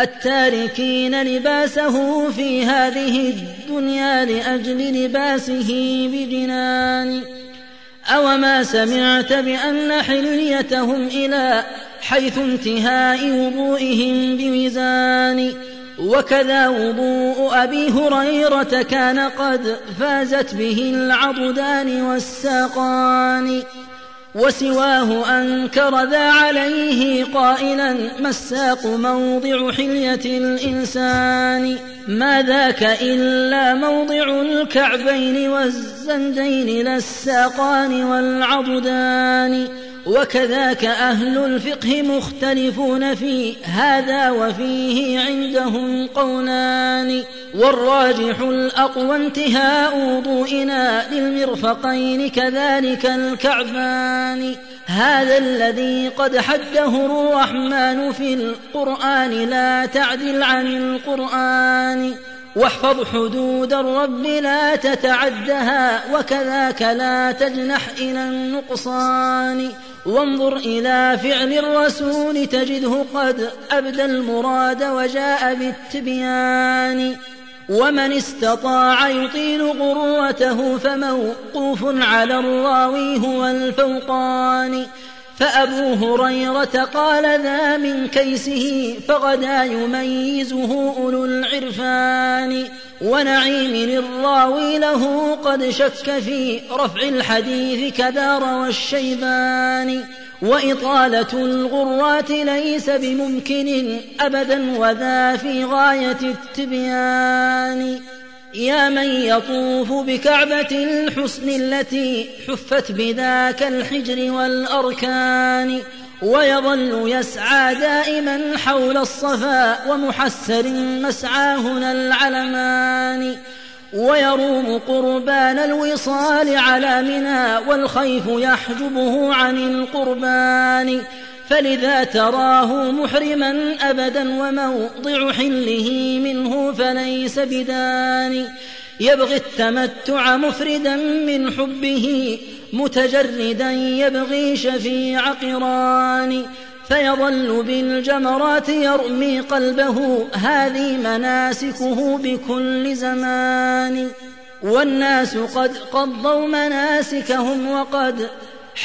B: التاركين لباسه في هذه الدنيا لأجل لباسه بجنان. أوما سمعت بأن حليتهم إلى حيث انتهاء وضوئهم بميزان. وكذا وضوء أبي هريرة كان قد فازت به العضدان والساقان. وسواه أنكر ذا عليه قائلا ما الساق موضع حلية الإنسان ما ذاك إلا موضع الكعبين والزندين لا الساقان والعضدان وكذاك أهل الفقه مختلفون في هذا وفيه عندهم قولان والراجح الأقوى انتهاء وضوئنا للمرفقين كذلك الكعبان هذا الذي قد حده الرحمن في القرآن لا تعدل عن القرآن واحفظ حدود الرب لا تتعدها وكذاك لا تجنح إلى النقصان. وانظر إلى فعل الرسول تجده قد أبدى المراد وجاء بالتبيان. ومن استطاع يطيل غرته فموقوف على الراوي هو الفوقان. فأبو هريرة قال ذا من كيسه فغدا يميزه أولو العرفان ونعيم الراوي له قد شك في رفع الحديث كدار والشيبان وإطالة الغرات ليس بممكن أبدا وذا في غاية التبيان يا من يطوف بكعبة الحسن التي حفت بذاك الحجر والأركان ويظل يسعى دائما حول الصفا ومحسر مسعاهنا العلمان ويروم قربان الوصال على منى والخيف يحجبه عن القربان. فلذا تراه محرما أبدا وموضع حله منه فليس بدان. يبغي التمتع مفردا من حبه متجردا يبغي شفيع قران. فيظل بالجمرات يرمي قلبه هذه مناسكه بكل زمان. والناس قد قضوا مناسكهم وقد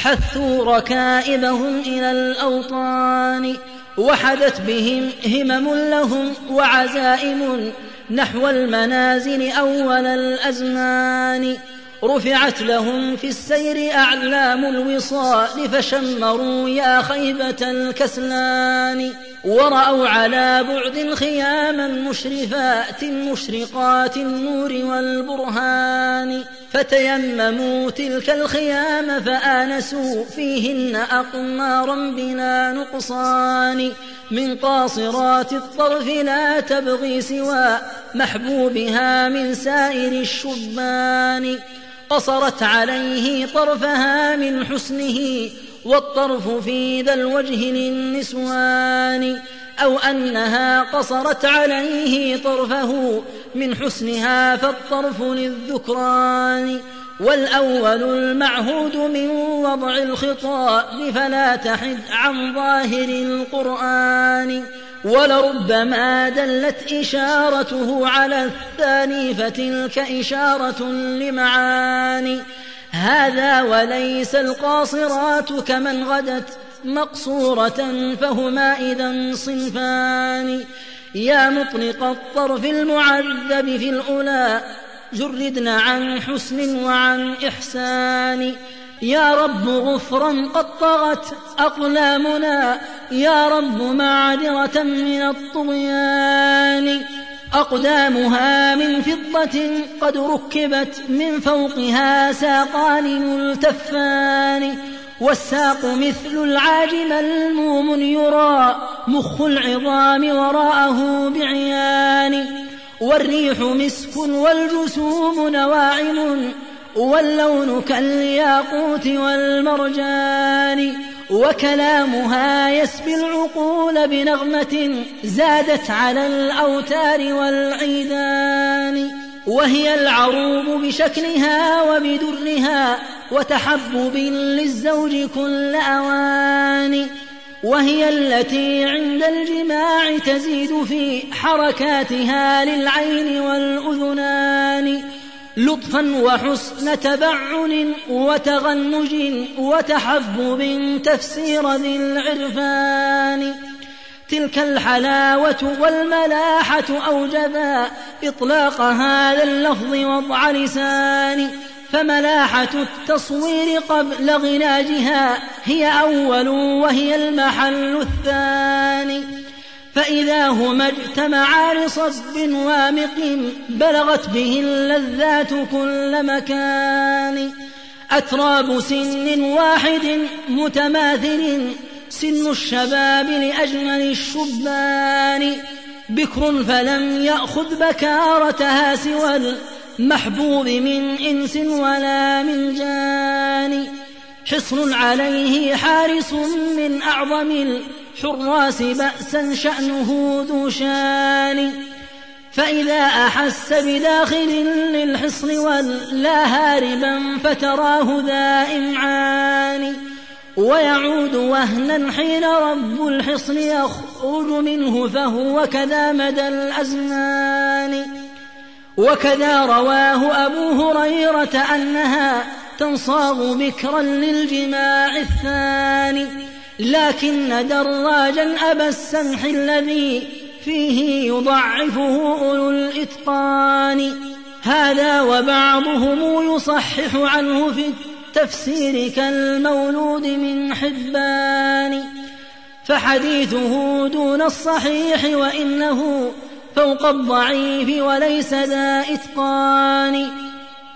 B: حثوا ركائبهم إلى الأوطان وحدت بهم همم لهم وعزائم نحو المنازل أول الأزمان. رفعت لهم في السير أعلام الوصال فشمروا يا خيبة الكسلان. ورأوا على بعد خياما مشرفات مشرقات النور والبرهان فتيمموا تلك الخيام فآنسوا فيهن أقمارا بلا نقصان. من قاصرات الطرف لا تبغي سوى محبوبها من سائر الشبان. قصرت عليه طرفها من حسنه والطرف في ذا الوجه للنسوان أو أنها قصرت عليه طرفه من حسنها فالطرف للذكران. والأول المعهود من وضع الخطاب فلا تحد عن ظاهر القرآن. ولربما دلت إشارته على الثاني فتلك إشارة لمعاني. هذا وليس القاصرات كمن غدت مقصورة فهما إذا صنفان. يا مطلق الطرف المعذب في الأولى جردن عن حسن وعن إحسان. يا رب غفرا قد طغت أقلامنا يا رب معذرة من الطغيان. أقدامها من فضة قد ركبت من فوقها ساقان ملتفان والساق مثل العاج ملموم يرى مخ العظام وراءه بعيان والريح مسك والجسوم نواعم واللون كالياقوت والمرجان. وكلامها يسبي العقول بنغمة زادت على الأوتار والعيدان. وهي العروب بشكلها وبدرها وتحبب للزوج كل أوان. وهي التي عند الجماع تزيد في حركاتها للعين والأذنان. لطفا وحسن تبعن وتغنج وتحبب تفسير ذي العرفان. تلك الحلاوة والملاحة أوجبا إطلاق هذا اللفظ وضع لسان. فملاحة التصوير قبل غناجها هي أول وهي المحل الثاني. فإذا هما اجتمعا لصب وامق بلغت به اللذات كل مكان. أتراب سن واحد متماثل سن الشباب لأجمل الشبان. بكر فلم يأخذ بكارتها سوى المحبوب من إنس ولا من جان. حصن عليه حارس من أعظم الحراس بأسا شأنه ذو شان. فإذا أحس بداخل للحصن ولا هاربا فتراه ذا إمعان ويعود وهنا حين رب الحصن يخرج منه فهو كذا مدى الأزمان. وكذا رواه أبو هريرة أنها تنصاغ بكرا للجماع الثاني. لكن دراجا أبا السمح الذي فيه يضعفه أولو الإتقان. هذا وبعضهم يصحح عنه في التفسير كالمولود من حبان. فحديثه دون الصحيح وإنه فوق الضعيف وليس ذا إتقان.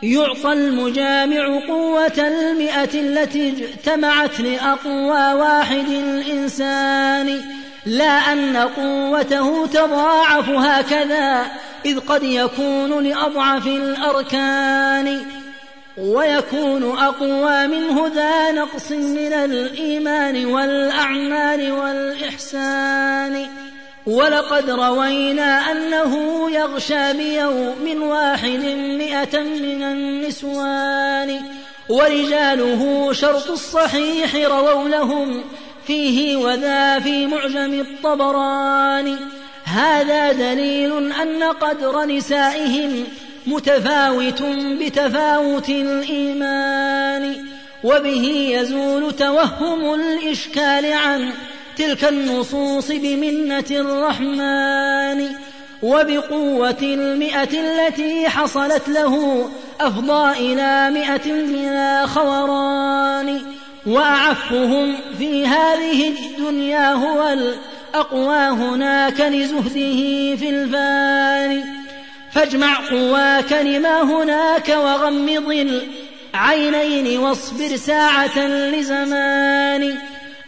B: يعطى المجامع قوة المئة التي اجتمعت لأقوى واحد الإنسان. لا أن قوته تضاعف هكذا إذ قد يكون لأضعف الأركان. ويكون أقوى منه ذا نقص من الإيمان والأعمال والإحسان. ولقد روينا أنه يغشى بيوم واحد مئة من النسوان ورجاله شرط الصحيح رووا لهم فيه وذا في معجم الطبراني هذا دليل أن قدر نسائهم متفاوت بتفاوت الإيمان وبه يزول توهم الإشكال عن تلك النصوص بمنة الرحمن وبقوة المئة التي حصلت له أفضى إلى مئة من خوران وأعفهم في هذه الدنيا هو الأقوى هناك لزهده في الفان فاجمع قواك لما هناك وغمض العينين واصبر ساعة لزمان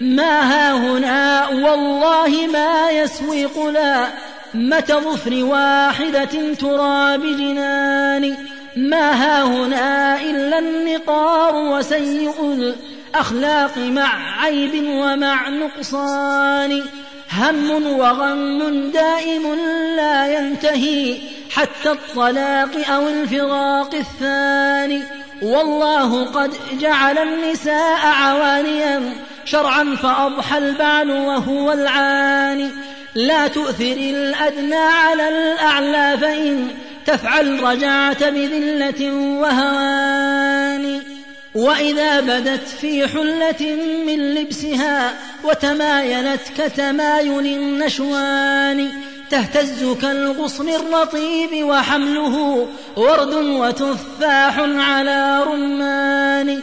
B: ما ها هنا والله ما يسوي قلا متى ظفر واحدة ترى بجنان ما ها هنا إلا النقار وسيء الأخلاق مع عيب ومع نقصان هم وغم دائم لا ينتهي حتى الطلاق أو الفراق الثاني والله قد جعل النساء عوانيا شرعا فأضحى البعل وهو العاني لا تؤثر الأدنى على الأعلى فإن تفعل رجعت بذلة وهوان. وإذا بدت في حلة من لبسها وتمايلت كتمايل النشوان تهتز كالغصن الرطيب وحمله ورد وتفاح على رمان.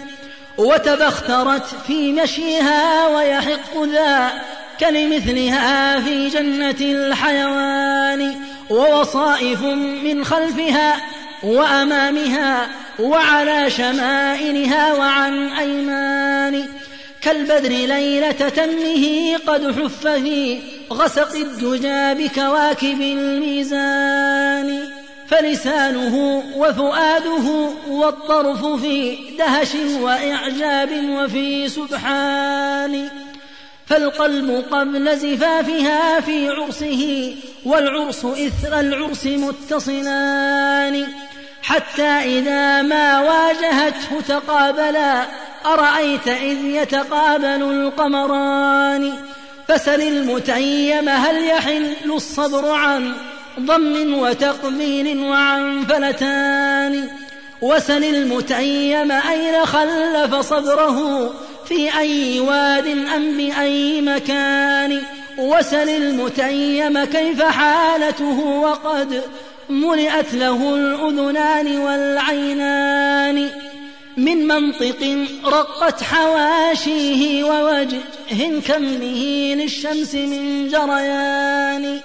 B: وتبخترت في مشيها ويحق ذا كلمثلها في جنة الحيوان ووصائف من خلفها وأمامها وعلى شمائلها وعن أيمان. كالبدر ليلة تمه قد حف في غسق الدجى بكواكب الميزان. فلسانه وفؤاده والطرف في دهش وإعجاب وفي سبحان. فالقلب قبل زفافها في عرسه والعرس إثر العرس متصلان. حتى إذا ما واجهته تقابلا أرأيت إذ يتقابل القمران؟ فسل المتيم هل يحل الصبر عن ضم وتقبيل وعن فلتان وسل المتيم أين خلف صبره في أي واد أم بأي مكان وسل المتيم كيف حالته وقد ملئت له الأذنان والعينان من منطق رقت حواشيه ووجه كمه للشمس من جريان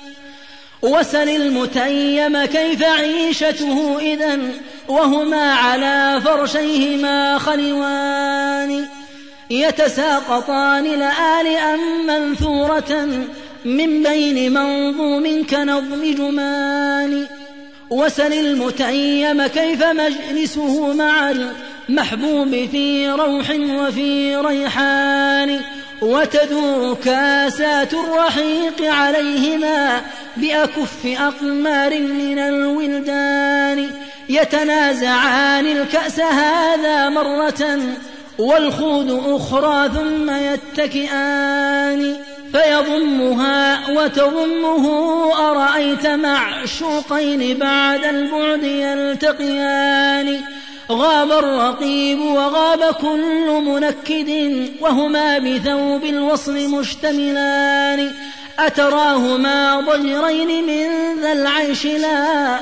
B: وسل المتيم كيف عيشته إذا وهما على فرشيهما خلوان يتساقطان لآلئا منثورة من بين منظوم كنظم جمان وسل المتيم كيف مجلسه مع المحبوب في روح وفي ريحان وتدور كاسات الرحيق عليهما بأكف أقمار من الولدان يتنازعان الكأس هذا مرة والخوذ أخرى ثم يتكئان فيضمها وتضمه أرأيت معشوقين بعد البعد يلتقيان غاب الرقيب وغاب كل منكد وهما بثوب الوصل مشتملان أتراهما ضجرين من ذا العيش لا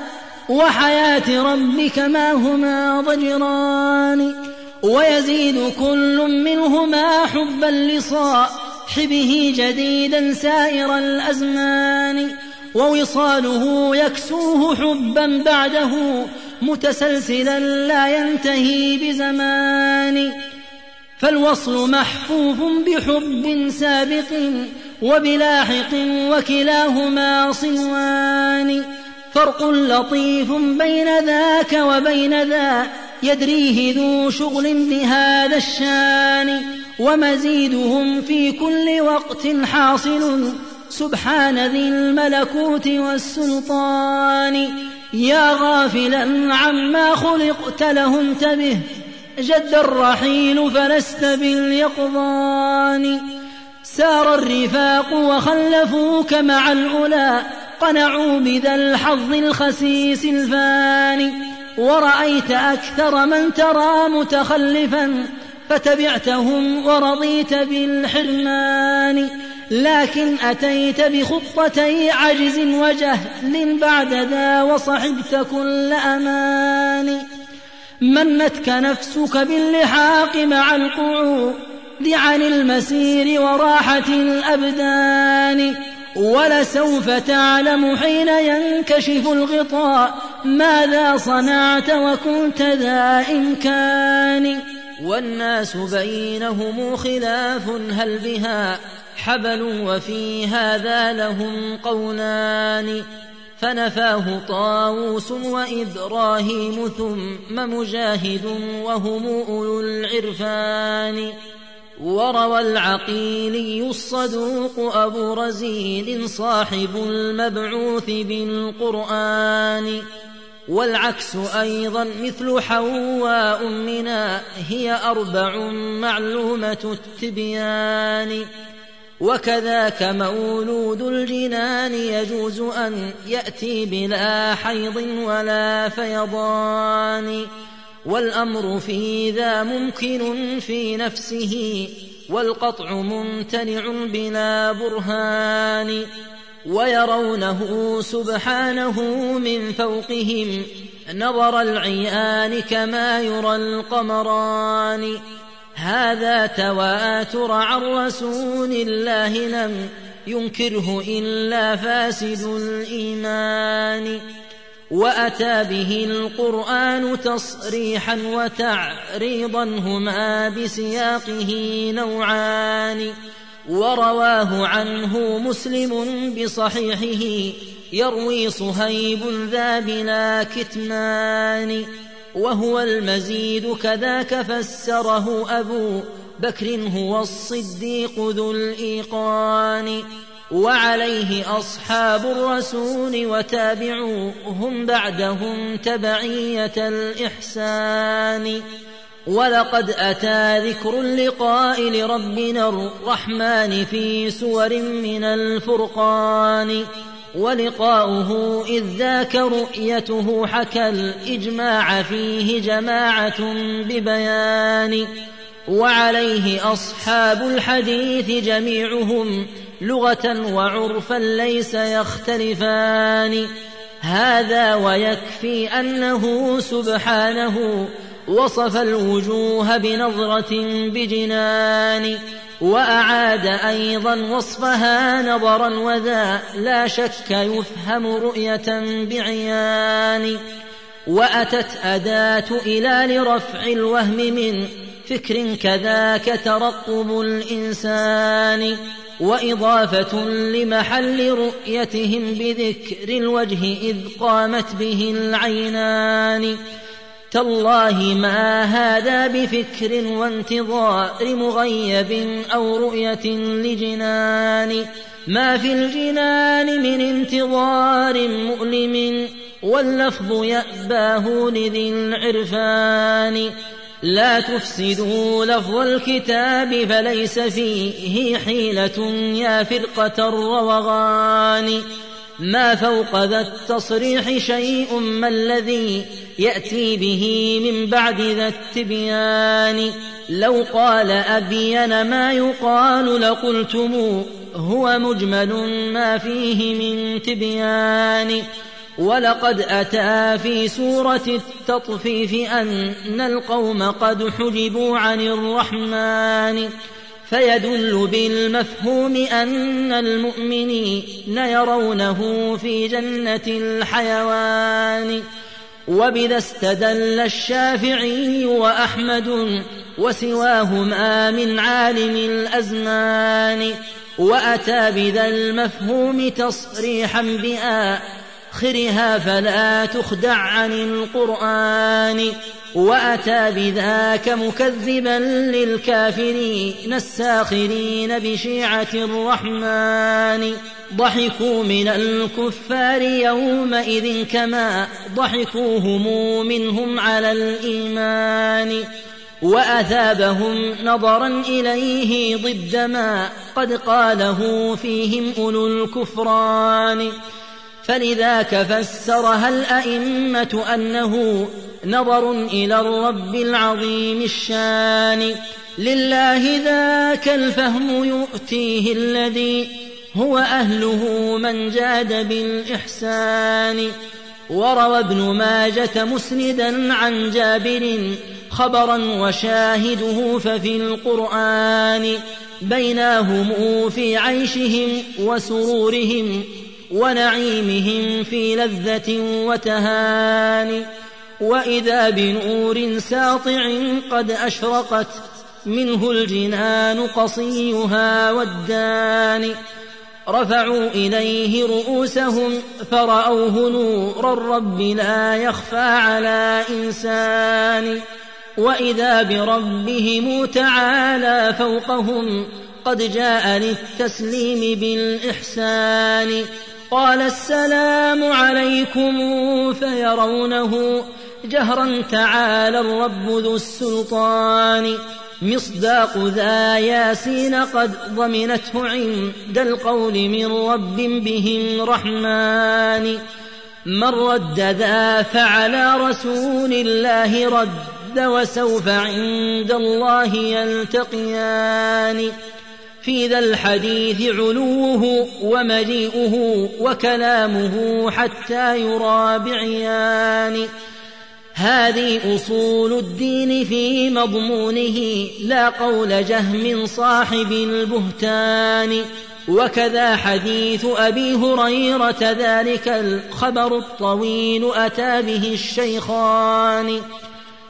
B: وحياة ربك ما هما ضجران ويزيد كل منهما حبا لصاحبه جديدا سائر الأزمان ووصاله يكسوه حبا بعده متسلسلا لا ينتهي بزمان. فالوصل محفوف بحب سابق وبلاحق وكلاهما صنوان. فرق لطيف بين ذاك وبين ذا يدريه ذو شغل بهذا الشان. ومزيدهم في كل وقت حاصل سبحان ذي الملكوت والسلطان. يا غافلا عما خلقت له انتبه جد الرحيل فلست باليقظان. سار الرفاق وخلفوك مع الأولى قنعوا بذا الحظ الخسيس الفاني ورأيت أكثر من ترى متخلفا فتبعتهم ورضيت بالحرمان. لكن أتيت بخطتي عجز وجهل بعد ذا وصحبت كل أمان منتك نفسك باللحاق مع القعود عن المسير وراحة الأبدان. ولسوف تعلم حين ينكشف الغطاء ماذا صنعت وكنت ذا إمكان.
C: والناس بينهم خلاف هل بها حبل وفي هذا لهم قولان. فنفاه طاووس وإبراهيم ثم مجاهد وهم أولو العرفان. وروى العقيلي الصدوق أبو رزين صاحب المبعوث بالقرآن. والعكس أيضا مثل حواء منا هي أربع معلومة التبيان. وكذاك مولود الجنان يجوز أن يأتي بلا حيض ولا فيضان والأمر في ذا ممكن في نفسه والقطع ممتنع بلا برهان ويرونه سبحانه من فوقهم نظر العيان كما يرى القمران
B: هذا تواتر عن رسول الله لم ينكره إلا فاسد الإيمان. وأتى به القرآن تصريحا وتعريضا هما بسياقه نوعان. ورواه عنه مسلم بصحيحه يروي صهيب ذا بلا كتمان. وهو المزيد كذاك فسره أبو بكر هو الصديق ذو الإيقان وعليه أصحاب الرسول وتابعوهم بعدهم تبعية الإحسان ولقد أتى ذكر اللقاء لربنا الرحمن في سور من الفرقان ولقاؤه إذ ذاك رؤيته حكى الإجماع فيه جماعة ببيان وعليه أصحاب الحديث جميعهم لغة وعرفا ليس يختلفان. هذا ويكفي أنه سبحانه وصف الوجوه بنظرة بجنان. وأعاد أيضا وصفها نظرا وذا لا شك يفهم رؤية بعيان. وأتت أداة إلى لرفع الوهم من فكر كذاك ترقب الإنسان. وإضافة لمحل رؤيتهم بذكر الوجه إذ قامت به العينان. تالله ما هذا بفكر وانتظار مغيب أو رؤية لجنان ما في الجنان من انتظار مؤلم واللفظ يأباه لذي العرفان لا تفسدوا لفظ الكتاب فليس فيه حيلة يا فرقة الروغان ما فوق ذا التصريح شيء ما الذي يأتي به من بعد ذا التبيان. لو قال أبين ما يقال لقلتم هو مجمل ما فيه من تبيان. ولقد أتى في سورة التطفيف أن القوم قد حجبوا عن الرحمن. فيدل بالمفهوم أن المؤمنين يرونه في جنة الحيوان. وبذا استدل الشافعي وأحمد وسواهما من عالم الأزمان. وأتى بذا المفهوم تصريحا بآخرها فلا تخدع عن القرآن. وأتى بذاك مكذبا للكافرين الساخرين بشيعة الرحمن. ضحكوا من الكفار يومئذ كما ضحكوهم منهم على الإيمان. وأثابهم نظرا إليه ضد ما قد قاله فيهم أولو الكفران. فلذاك فسرها الأئمة أنه نظر إلى الرب العظيم الشان؟ لله ذاك الفهم يؤتيه الذي هو أهله من جاد بالإحسان. وروى ابن ماجة مسندا عن جابر خبرا وشاهده ففي القرآن. بيناهم في عيشهم وسرورهم ونعيمهم في لذة وتهان. وإذا بنور ساطع قد أشرقت منه الجنان قصيها والدان. رفعوا إليه رؤوسهم فرأوه نور الرب لا يخفى على إنسان. وإذا بربهم تعالى فوقهم قد جاء للتسليم بالإحسان. قال السلام عليكم فيرونه جهرا تعالى الرب ذو السلطان. مصداق ذا ياسين قد ضمنته عند القول من رب بهم رحمن. من رد ذا فعلى رسول الله رد وسوف عند الله يلتقيان. في ذا الحديث علوه ومجيئه وكلامه حتى يرى بعيان. هذه أصول الدين في مضمونه لا قول جهم صاحب البهتان. وكذا حديث أبي هريرة ذلك الخبر الطويل أتى به الشيخان.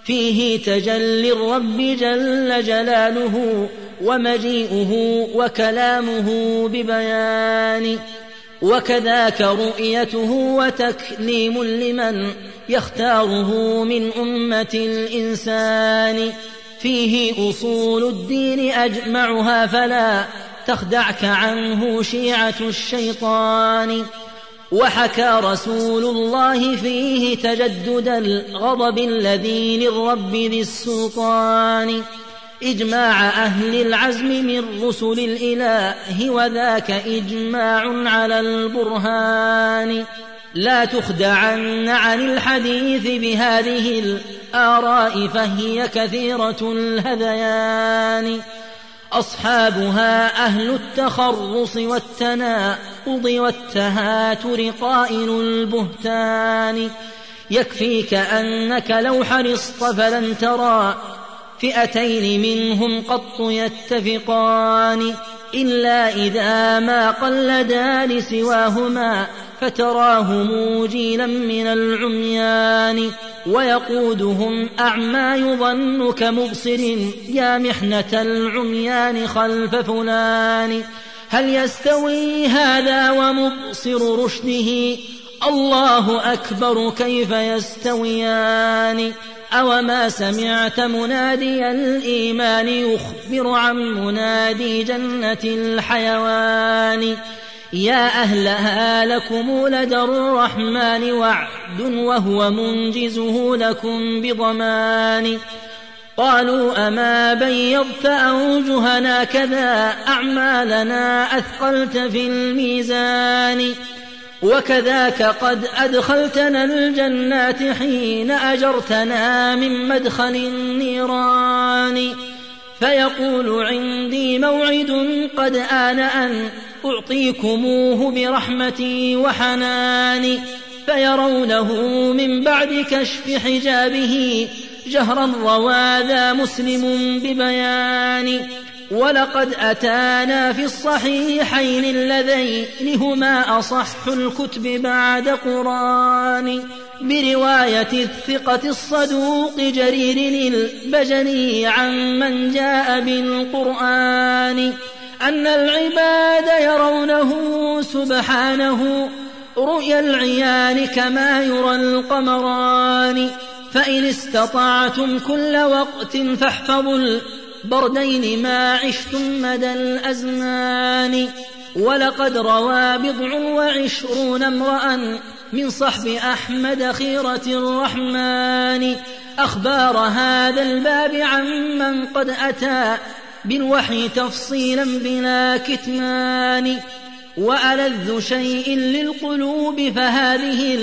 B: فيه تجلي الرب جل جلاله ومجيئه وكلامه ببيان. وكذاك رؤيته وتكليم لمن يختاره من أمة الإنسان. فيه أصول الدين أجمعها فلا تخدعك عنه شيعة الشيطان. وحكى رسول الله فيه تجدد الغضب الذي للرب ذي السلطان. إجماع أهل العزم من رسل الإله وذاك إجماع على البرهان. لا تخدعن عن الحديث بهذه الآراء فهي كثيرة الهذيان. أصحابها أهل التخرص والتناقض والتهاتر قائل البهتان. يكفيك أنك لو حرصت فلن ترى. فئتين منهم قط يتفقان. إلا إذا ما قلدا لسواهما فتراه موجلا من العميان ويقودهم أعمى يظن كمبصر يا محنة العميان خلف فلان هل يستوي هذا ومبصر رشده الله أكبر كيف يستويان أوما سمعت منادي الإيمان يخبر عن منادي جنة الحيوان يا أهلها لكم لدى الرحمن وعد وهو منجزه لكم بضمان. قالوا أما بيضت أوجهنا كذا أعمالنا أثقلت في الميزان. وكذاك قد أدخلتنا الجنات حين أجرتنا من مدخل النيران. فيقول عندي موعد قد آن أن أعطيكموه برحمتي وحناني فيرونه من بعد كشف حجابه جهرا روى ذا مسلم ببيان ولقد أتانا في الصحيحين اللذين هما أصح الكتب بعد قرآن برواية الثقة الصدوق جرير البجلي عن من جاء بالقرآن أن العباد يرونه سبحانه رؤيا العيان كما يرى القمران. فإن استطعتم كل وقت فاحفظوا البردين ما عشتم مدى الأزمان. ولقد روى بضع وعشرون امرأ من صحب أحمد خيرة الرحمن. أخبار هذا الباب عمن قد أتى بالوحي تفصيلا بلا كتمان وألذ شيء للقلوب فهذه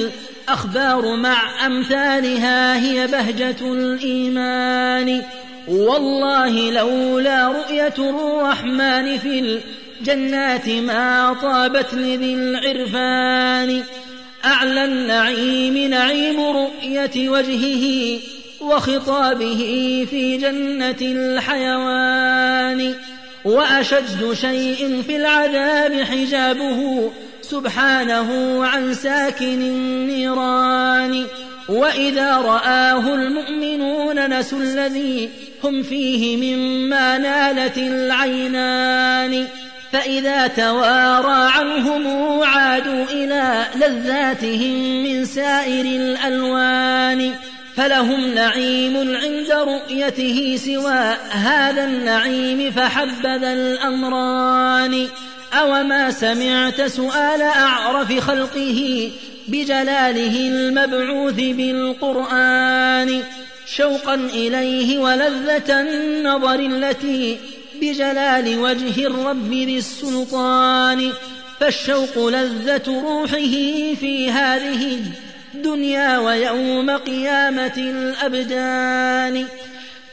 B: الأخبار مع أمثالها هي بهجة الإيمان والله لولا رؤية الرحمن في الجنات ما طابت لذي العرفان أعلى النعيم نعيم رؤية وجهه وخطابه في جنة الحيوان وأشد شيء في العذاب حجابه سبحانه عن ساكن النيران وإذا رآه المؤمنون نسوا الذي هم فيه مما نالت العينان فإذا توارى عنهم عادوا إلى لذاتهم من سائر الألوان فلهم نعيم عند رؤيته سوى هذا النعيم فحبذا الأمران. أوما سمعت سؤال أعرف خلقه بجلاله المبعوث بالقرآن. شوقا إليه ولذة النظر التي بجلال وجه الرب ذي السلطان. فالشوق لذة روحه في هذه الدنيا ويوم قيامة الأبدان.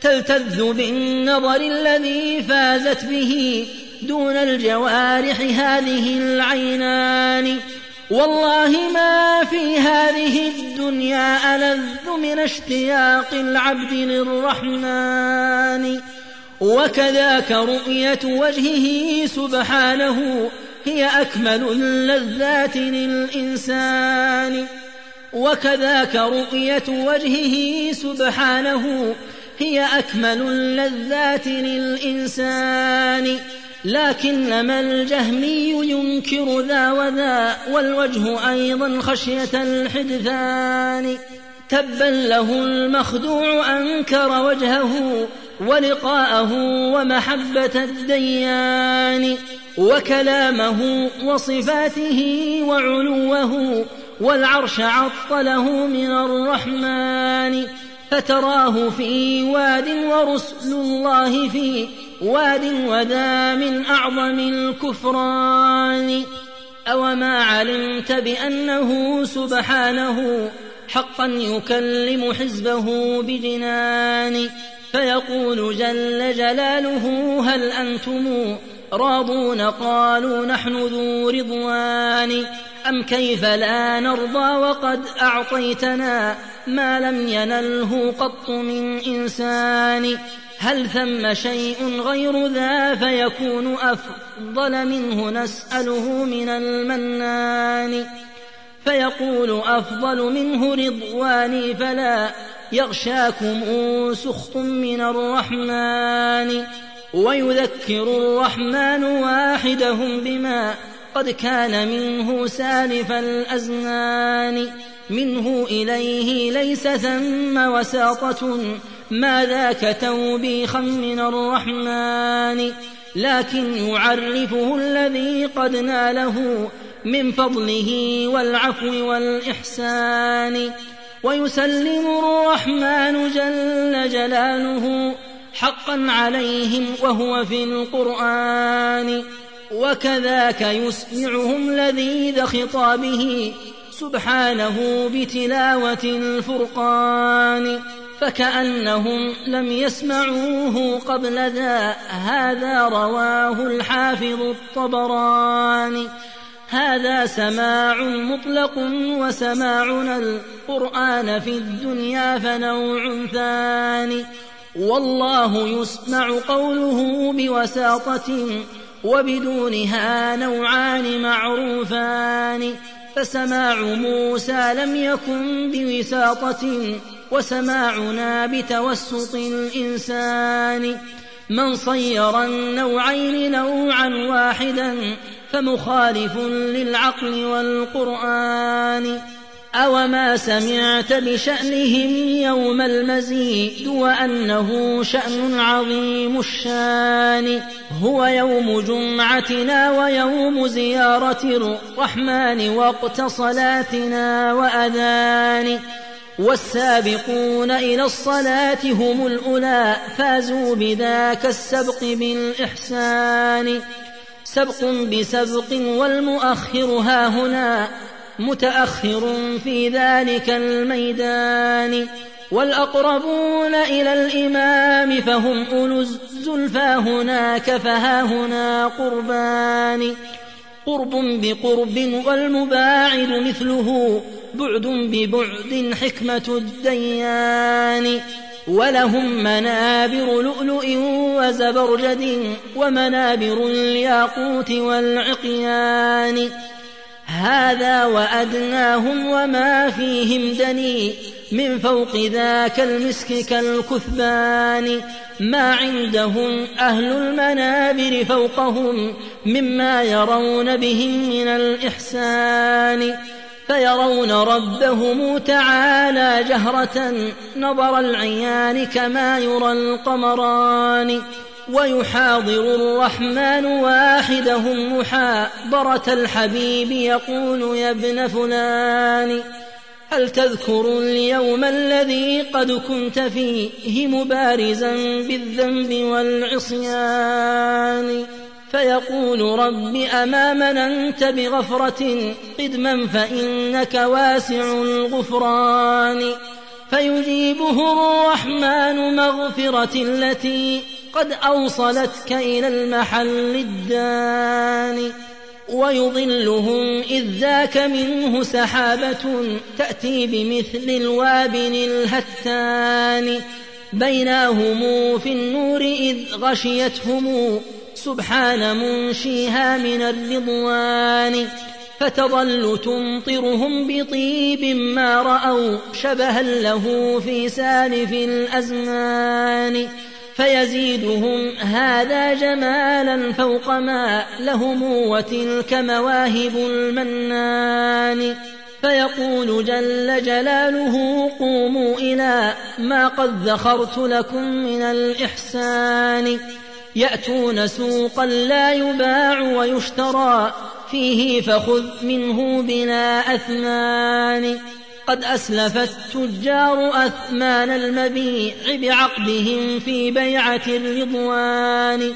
B: تلتذ بالنظر الذي فازت به دون الجوارح هذه العينان. والله ما في هذه الدنيا ألذ من اشتياق العبد للرحمن. وكذاك رؤية وجهه سبحانه هي أكمل اللذات للإنسان. وكذاك رؤية وجهه سبحانه هي أكمل اللذات للإنسان. لكنما الجهمي ينكر ذا وذا والوجه أيضا خشية الحدثان. تبا له المخدوع أنكر وجهه ولقاءه ومحبة الديان. وكلامه وصفاته وعلوه والعرش عطله من الرحمن فتراه في واد ورسل الله في واد وذا من أعظم الكفران. أوما علمت بأنه سبحانه حقا يكلم حزبه بجنان فيقول جل جلاله هل أنتم راضون قالوا نحن ذو رضوان. أم كيف لا نرضى وقد أعطيتنا ما لم ينله قط من إنسان؟ هل ثم شيء غير ذا فيكون أفضل منه نسأله من المنان. فيقول أفضل منه رضواني فلا يغشاكم سخط من الرحمن. ويذكر الرحمن واحدهم بما قد كان منه سالف الأزمان. منه إليه ليس ثم وساطة. ما ذاك توبيخا من الرحمن. لكن يعرفه الذي قد ناله من فضله والعفو والإحسان. ويسلم الرحمن جل جلاله حقا عليهم وهو في القرآن. وكذاك يسمعهم لذيذ خطابه سبحانه بتلاوة الفرقان. فكأنهم لم يسمعوه قبل ذا هذا رواه الحافظ الطبراني. هذا سماع مطلق وسماعنا القرآن في الدنيا فنوع ثاني. والله يسمع قوله بوساطة وبدونها نوعان معروفان. فسماع موسى لم يكن بوساطة وسماعنا بتوسط الإنسان. من صير النوعين نوعا واحدا فمخالف للعقل والقرآن. أوما سمعت بشأنهم يوم المزيد وأنه شأن عظيم الشان هو يوم جمعتنا ويوم زيارة الرحمن وقت صلاتنا وأذان والسابقون إلى الصلاة هم الأولى فازوا بذاك السبق بالإحسان سبق بسبق والمؤخر ها هنا متأخر في ذلك الميدان. والأقربون إلى الإمام فهم أولو الزلفى هناك فها هنا قربان. قرب بقرب والمباعد مثله بعد ببعد حكمة الديان. ولهم منابر لؤلؤ وزبرجد ومنابر الياقوت والعقيان. هذا وأدناهم وما فيهم دني من فوق ذاك المسك كالكثبان ما عندهم أهل المنابر فوقهم مما يرون بهم من الإحسان فيرون ربهم تعالى جهرة نظر العيان كما يرى القمران ويحاضر الرحمن واحدهم محاضرة الحبيب يقول يا ابن فلان هل تذكر اليوم الذي قد كنت فيه مبارزا بالذنب والعصيان؟ فيقول رب أما مننت بغفرة قدما فإنك واسع الغفران. فيجيبه الرحمن مغفرة التي قد أوصلتك إلى المحل الداني ويضلهم إذ ذاك منه سحابة تأتي بمثل الوابن الهتان. بيناهم في النور إذ غشيتهم سبحان منشيها من الرضوان. فتظل تمطرهم بطيب ما رأوا شبها له في سالف الأزمان. فيزيدهم هذا جمالا فوق ما لهم وتلك مواهب المنان. فيقول جل جلاله قوموا إلى ما قد ذخرت لكم من الإحسان. يأتون سوقا لا يباع ويشترى فيه فخذ منه بلا أثمان. قد أسلف التجار أثمان المبيع بعقدهم في بيعة الرضوان.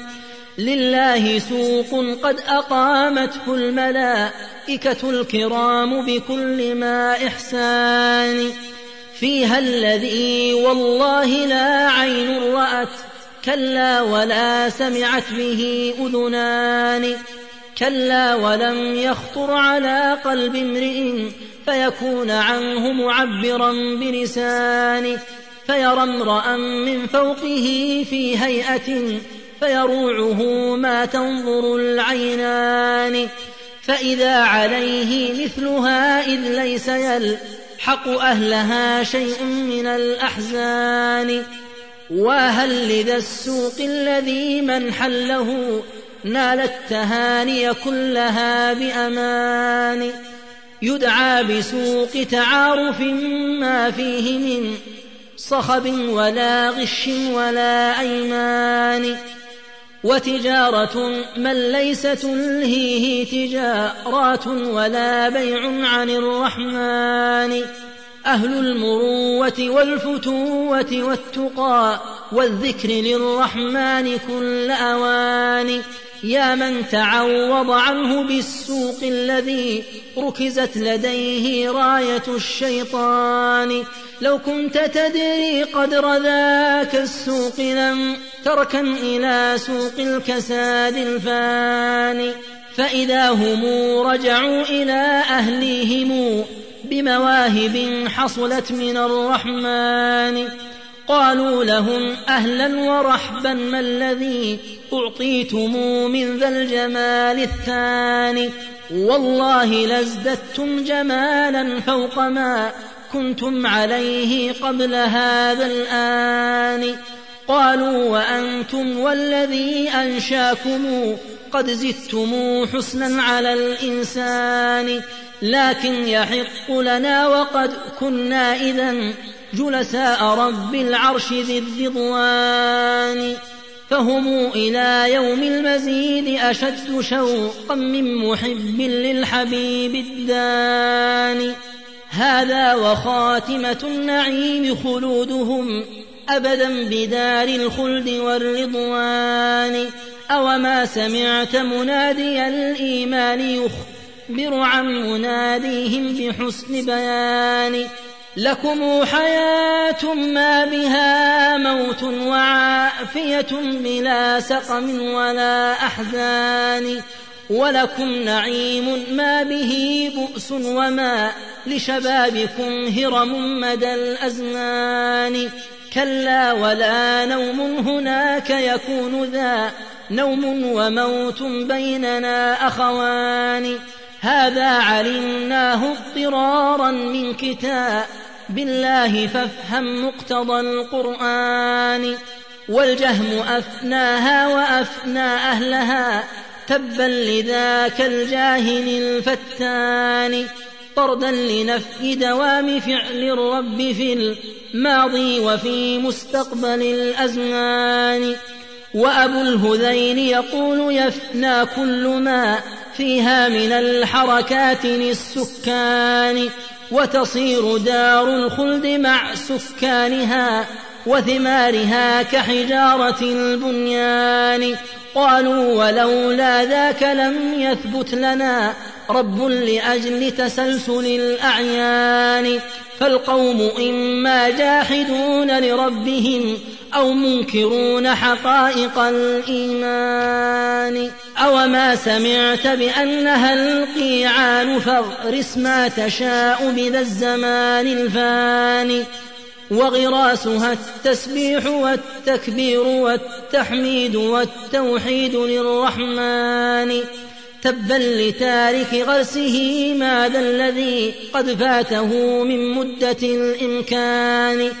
B: لله سوق قد أقامته الملائكة الكرام بكل ما إحسان. فيها الذي والله لا عين رأت كلا ولا سمعت به أذنان. كلا ولم يخطر على قلب امرئ فيكون عنه معبرا بلسانه فيرى امرأ من فوقه في هيئة فيروعه ما تنظر العينان. فإذا عليه مثلها إذ ليس يلحق أهلها شيء من الأحزان. وهل لذا السوق الذي من حله نال التهاني كلها بأمان. يدعى بسوق تعارف ما فيه من صخب ولا غش ولا أيمان وتجارة من ليس تلهيه تجارات ولا بيع عن الرحمن أهل المروة والفتوة والتقى والذكر للرحمن كل أوان يا من تعوض عنه بالسوق الذي ركزت لديه راية الشيطان. لو كنت تدري قدر ذاك السوق لم تركن إلى سوق الكساد الفاني فإذا هم رجعوا إلى أهليهم بمواهب حصلت من الرحمن. قالوا لهم أهلا ورحبا ما الذي أعطيتم من ذا الجمال الثاني؟ والله لازددتم جمالا فوق ما كنتم عليه قبل هذا الآن. قالوا وأنتم والذي أنشاكم قد زدتم حسنا على الإنسان لكن يحق لنا وقد كنا إذا جلساء رب العرش ذي الرضوان فهم إلى يوم المزيد أشد شوقا من محب للحبيب الداني هذا وخاتمة النعيم خلودهم أبدا بدار الخلد والرضوان. أوما سمعت منادي الإيمان يخبر عن مناديهم بحسن بيان. لكم حياة ما بها موت وعافية بلا سقم ولا أحزان ولكم نعيم ما به بؤس وما لشبابكم هرم مدى الأزمان كلا ولا نوم هناك يكون ذا نوم وموت بيننا أخوان هذا علمناه اضطرارا من كتاب بالله فافهم مقتضى القرآن والجهم أفناها وأفنى أهلها تبا لذاك الجاهل الفتان طردا لنفي دوام فعل الرب في الماضي وفي مستقبل الأزمان وأبو الهذين يقول يفنى كل ما فيها من الحركات للسكان وتصير دار الخلد مع سكانها وثمارها كحجارة البنيان. قالوا ولولا ذاك لم يثبت لنا رب لأجل تسلسل الأعيان فالقوم إما جاحدون لربهم أو منكرون حقائق الإيمان. أوما سمعت بأنها القيعان فاغرس ما تشاء بذا الزمان الفاني وغراسها التسبيح والتكبير والتحميد والتوحيد للرحمن. تبا لتارك غرسه ماذا الذي قد فاته من مدة الإمكان.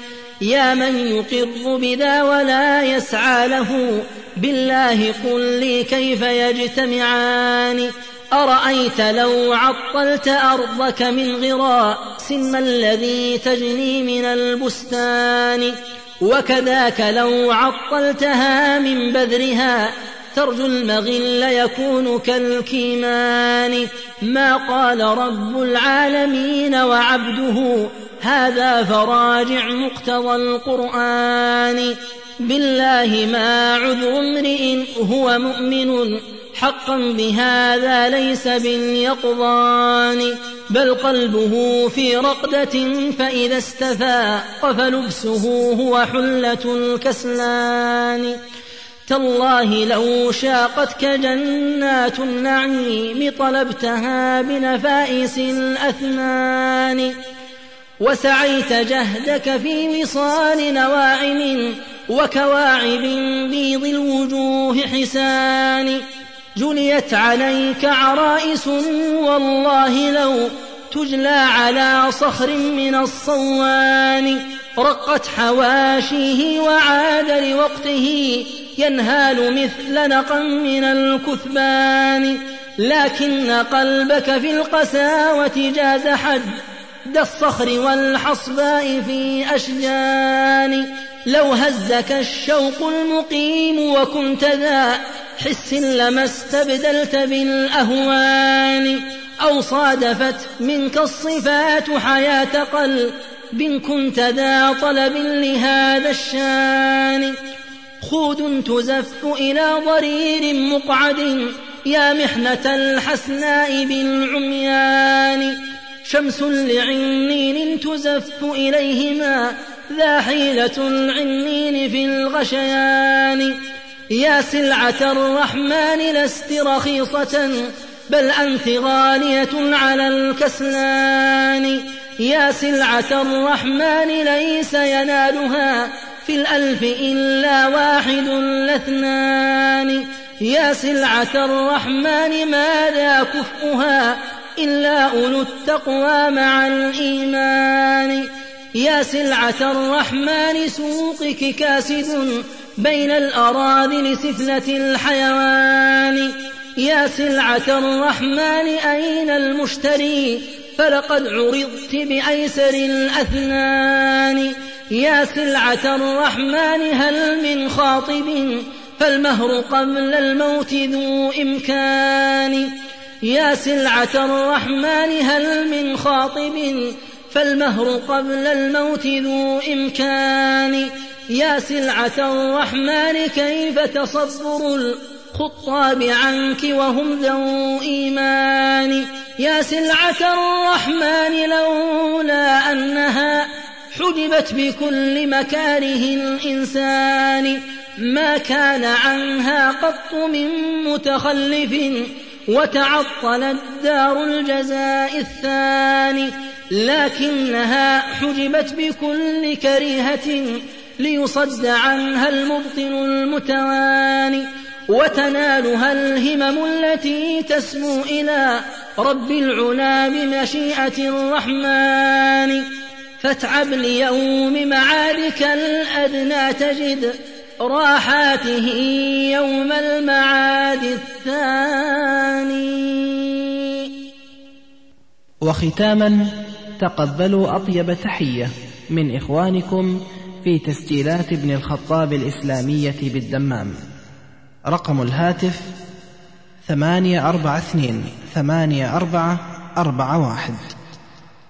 B: يا من يقر بذا ولا يسعى له بالله قل لي كيف يجتمعان. أرأيت لو عطلت أرضك من غراء سم الذي تجني من البستان. وكذاك لو عطلتها من بذرها ترجو المغل يكون كالكيمان. ما قال رب العالمين وعبده هذا فراجع مقتضى القرآن. بالله ما عذر امرئ هو مؤمن حقا بهذا ليس باليقظان. بل قلبه في رقدة فإذا استفاق فلبسه هو حلة الكسلان. تالله لو شاقتك جنات النعيم طلبتها بنفائس الأثمان وسعيت جهدك في وصال نواعم وكواعب بيض الوجوه حسان جنيت عليك عرائس والله لو تجلى على صخر من الصوان رقت حواشيه وعاد لوقته ينهال مثل نقم من الكثبان لكن قلبك في القساوة جاز حد الصخر والحصباء في أشجان. لو هزك الشوق المقيم وكنت ذا حس لما استبدلت بالأهوان. أو صادفت منك الصفات حياة قلب كنت ذا طلب لهذا الشان. خود تزف إلى ضرير مقعد يا محنة الحسناء بالعميان شمس لعنين تزف إليهما ذا حيلة العنين في الغشيان يا سلعة الرحمن لست رخيصة بل أنت غالية على الكسلان يا سلعة الرحمن ليس ينالها الألف إلا واحد لاثنان. يا سلعة الرحمن ماذا كفؤها إلا أولو التقوى مع الإيمان. يا سلعة الرحمن سوقك كاسد بين الأراذل سفلة الحيوان. يا سلعة الرحمن أين المشتري؟ فلقد عرضت بأيسر الأثنان. يا سلعة الرحمن هل من خاطب فالمهر قبل الموت ذو إمكان يا سلعة الرحمن هل من خاطب فالمهر قبل الموت ذو إمكان يا سلعة الرحمن كيف تصبر الخطاب عنك وهم ذو إيمان يا سلعة الرحمن لولا أنها حجبت بكل مكاره الإنسان ما كان عنها قط من متخلف وتعطلت دار الجزاء الثاني لكنها حجبت بكل كريهة ليصد عنها المبطن المتواني وتنالها الهمم التي تسمو إلى رب العلا بمشيئة الرحمن. فاتعب ليوم معادك الأدنى تجد راحاته يوم المعاد الثاني.
A: وختاما تقبلوا أطيب تحية من إخوانكم في تسجيلات ابن الخطاب الإسلامية بالدمام. رقم الهاتف ثمانية أربعة اثنين ثمانية أربعة أربعة واحد.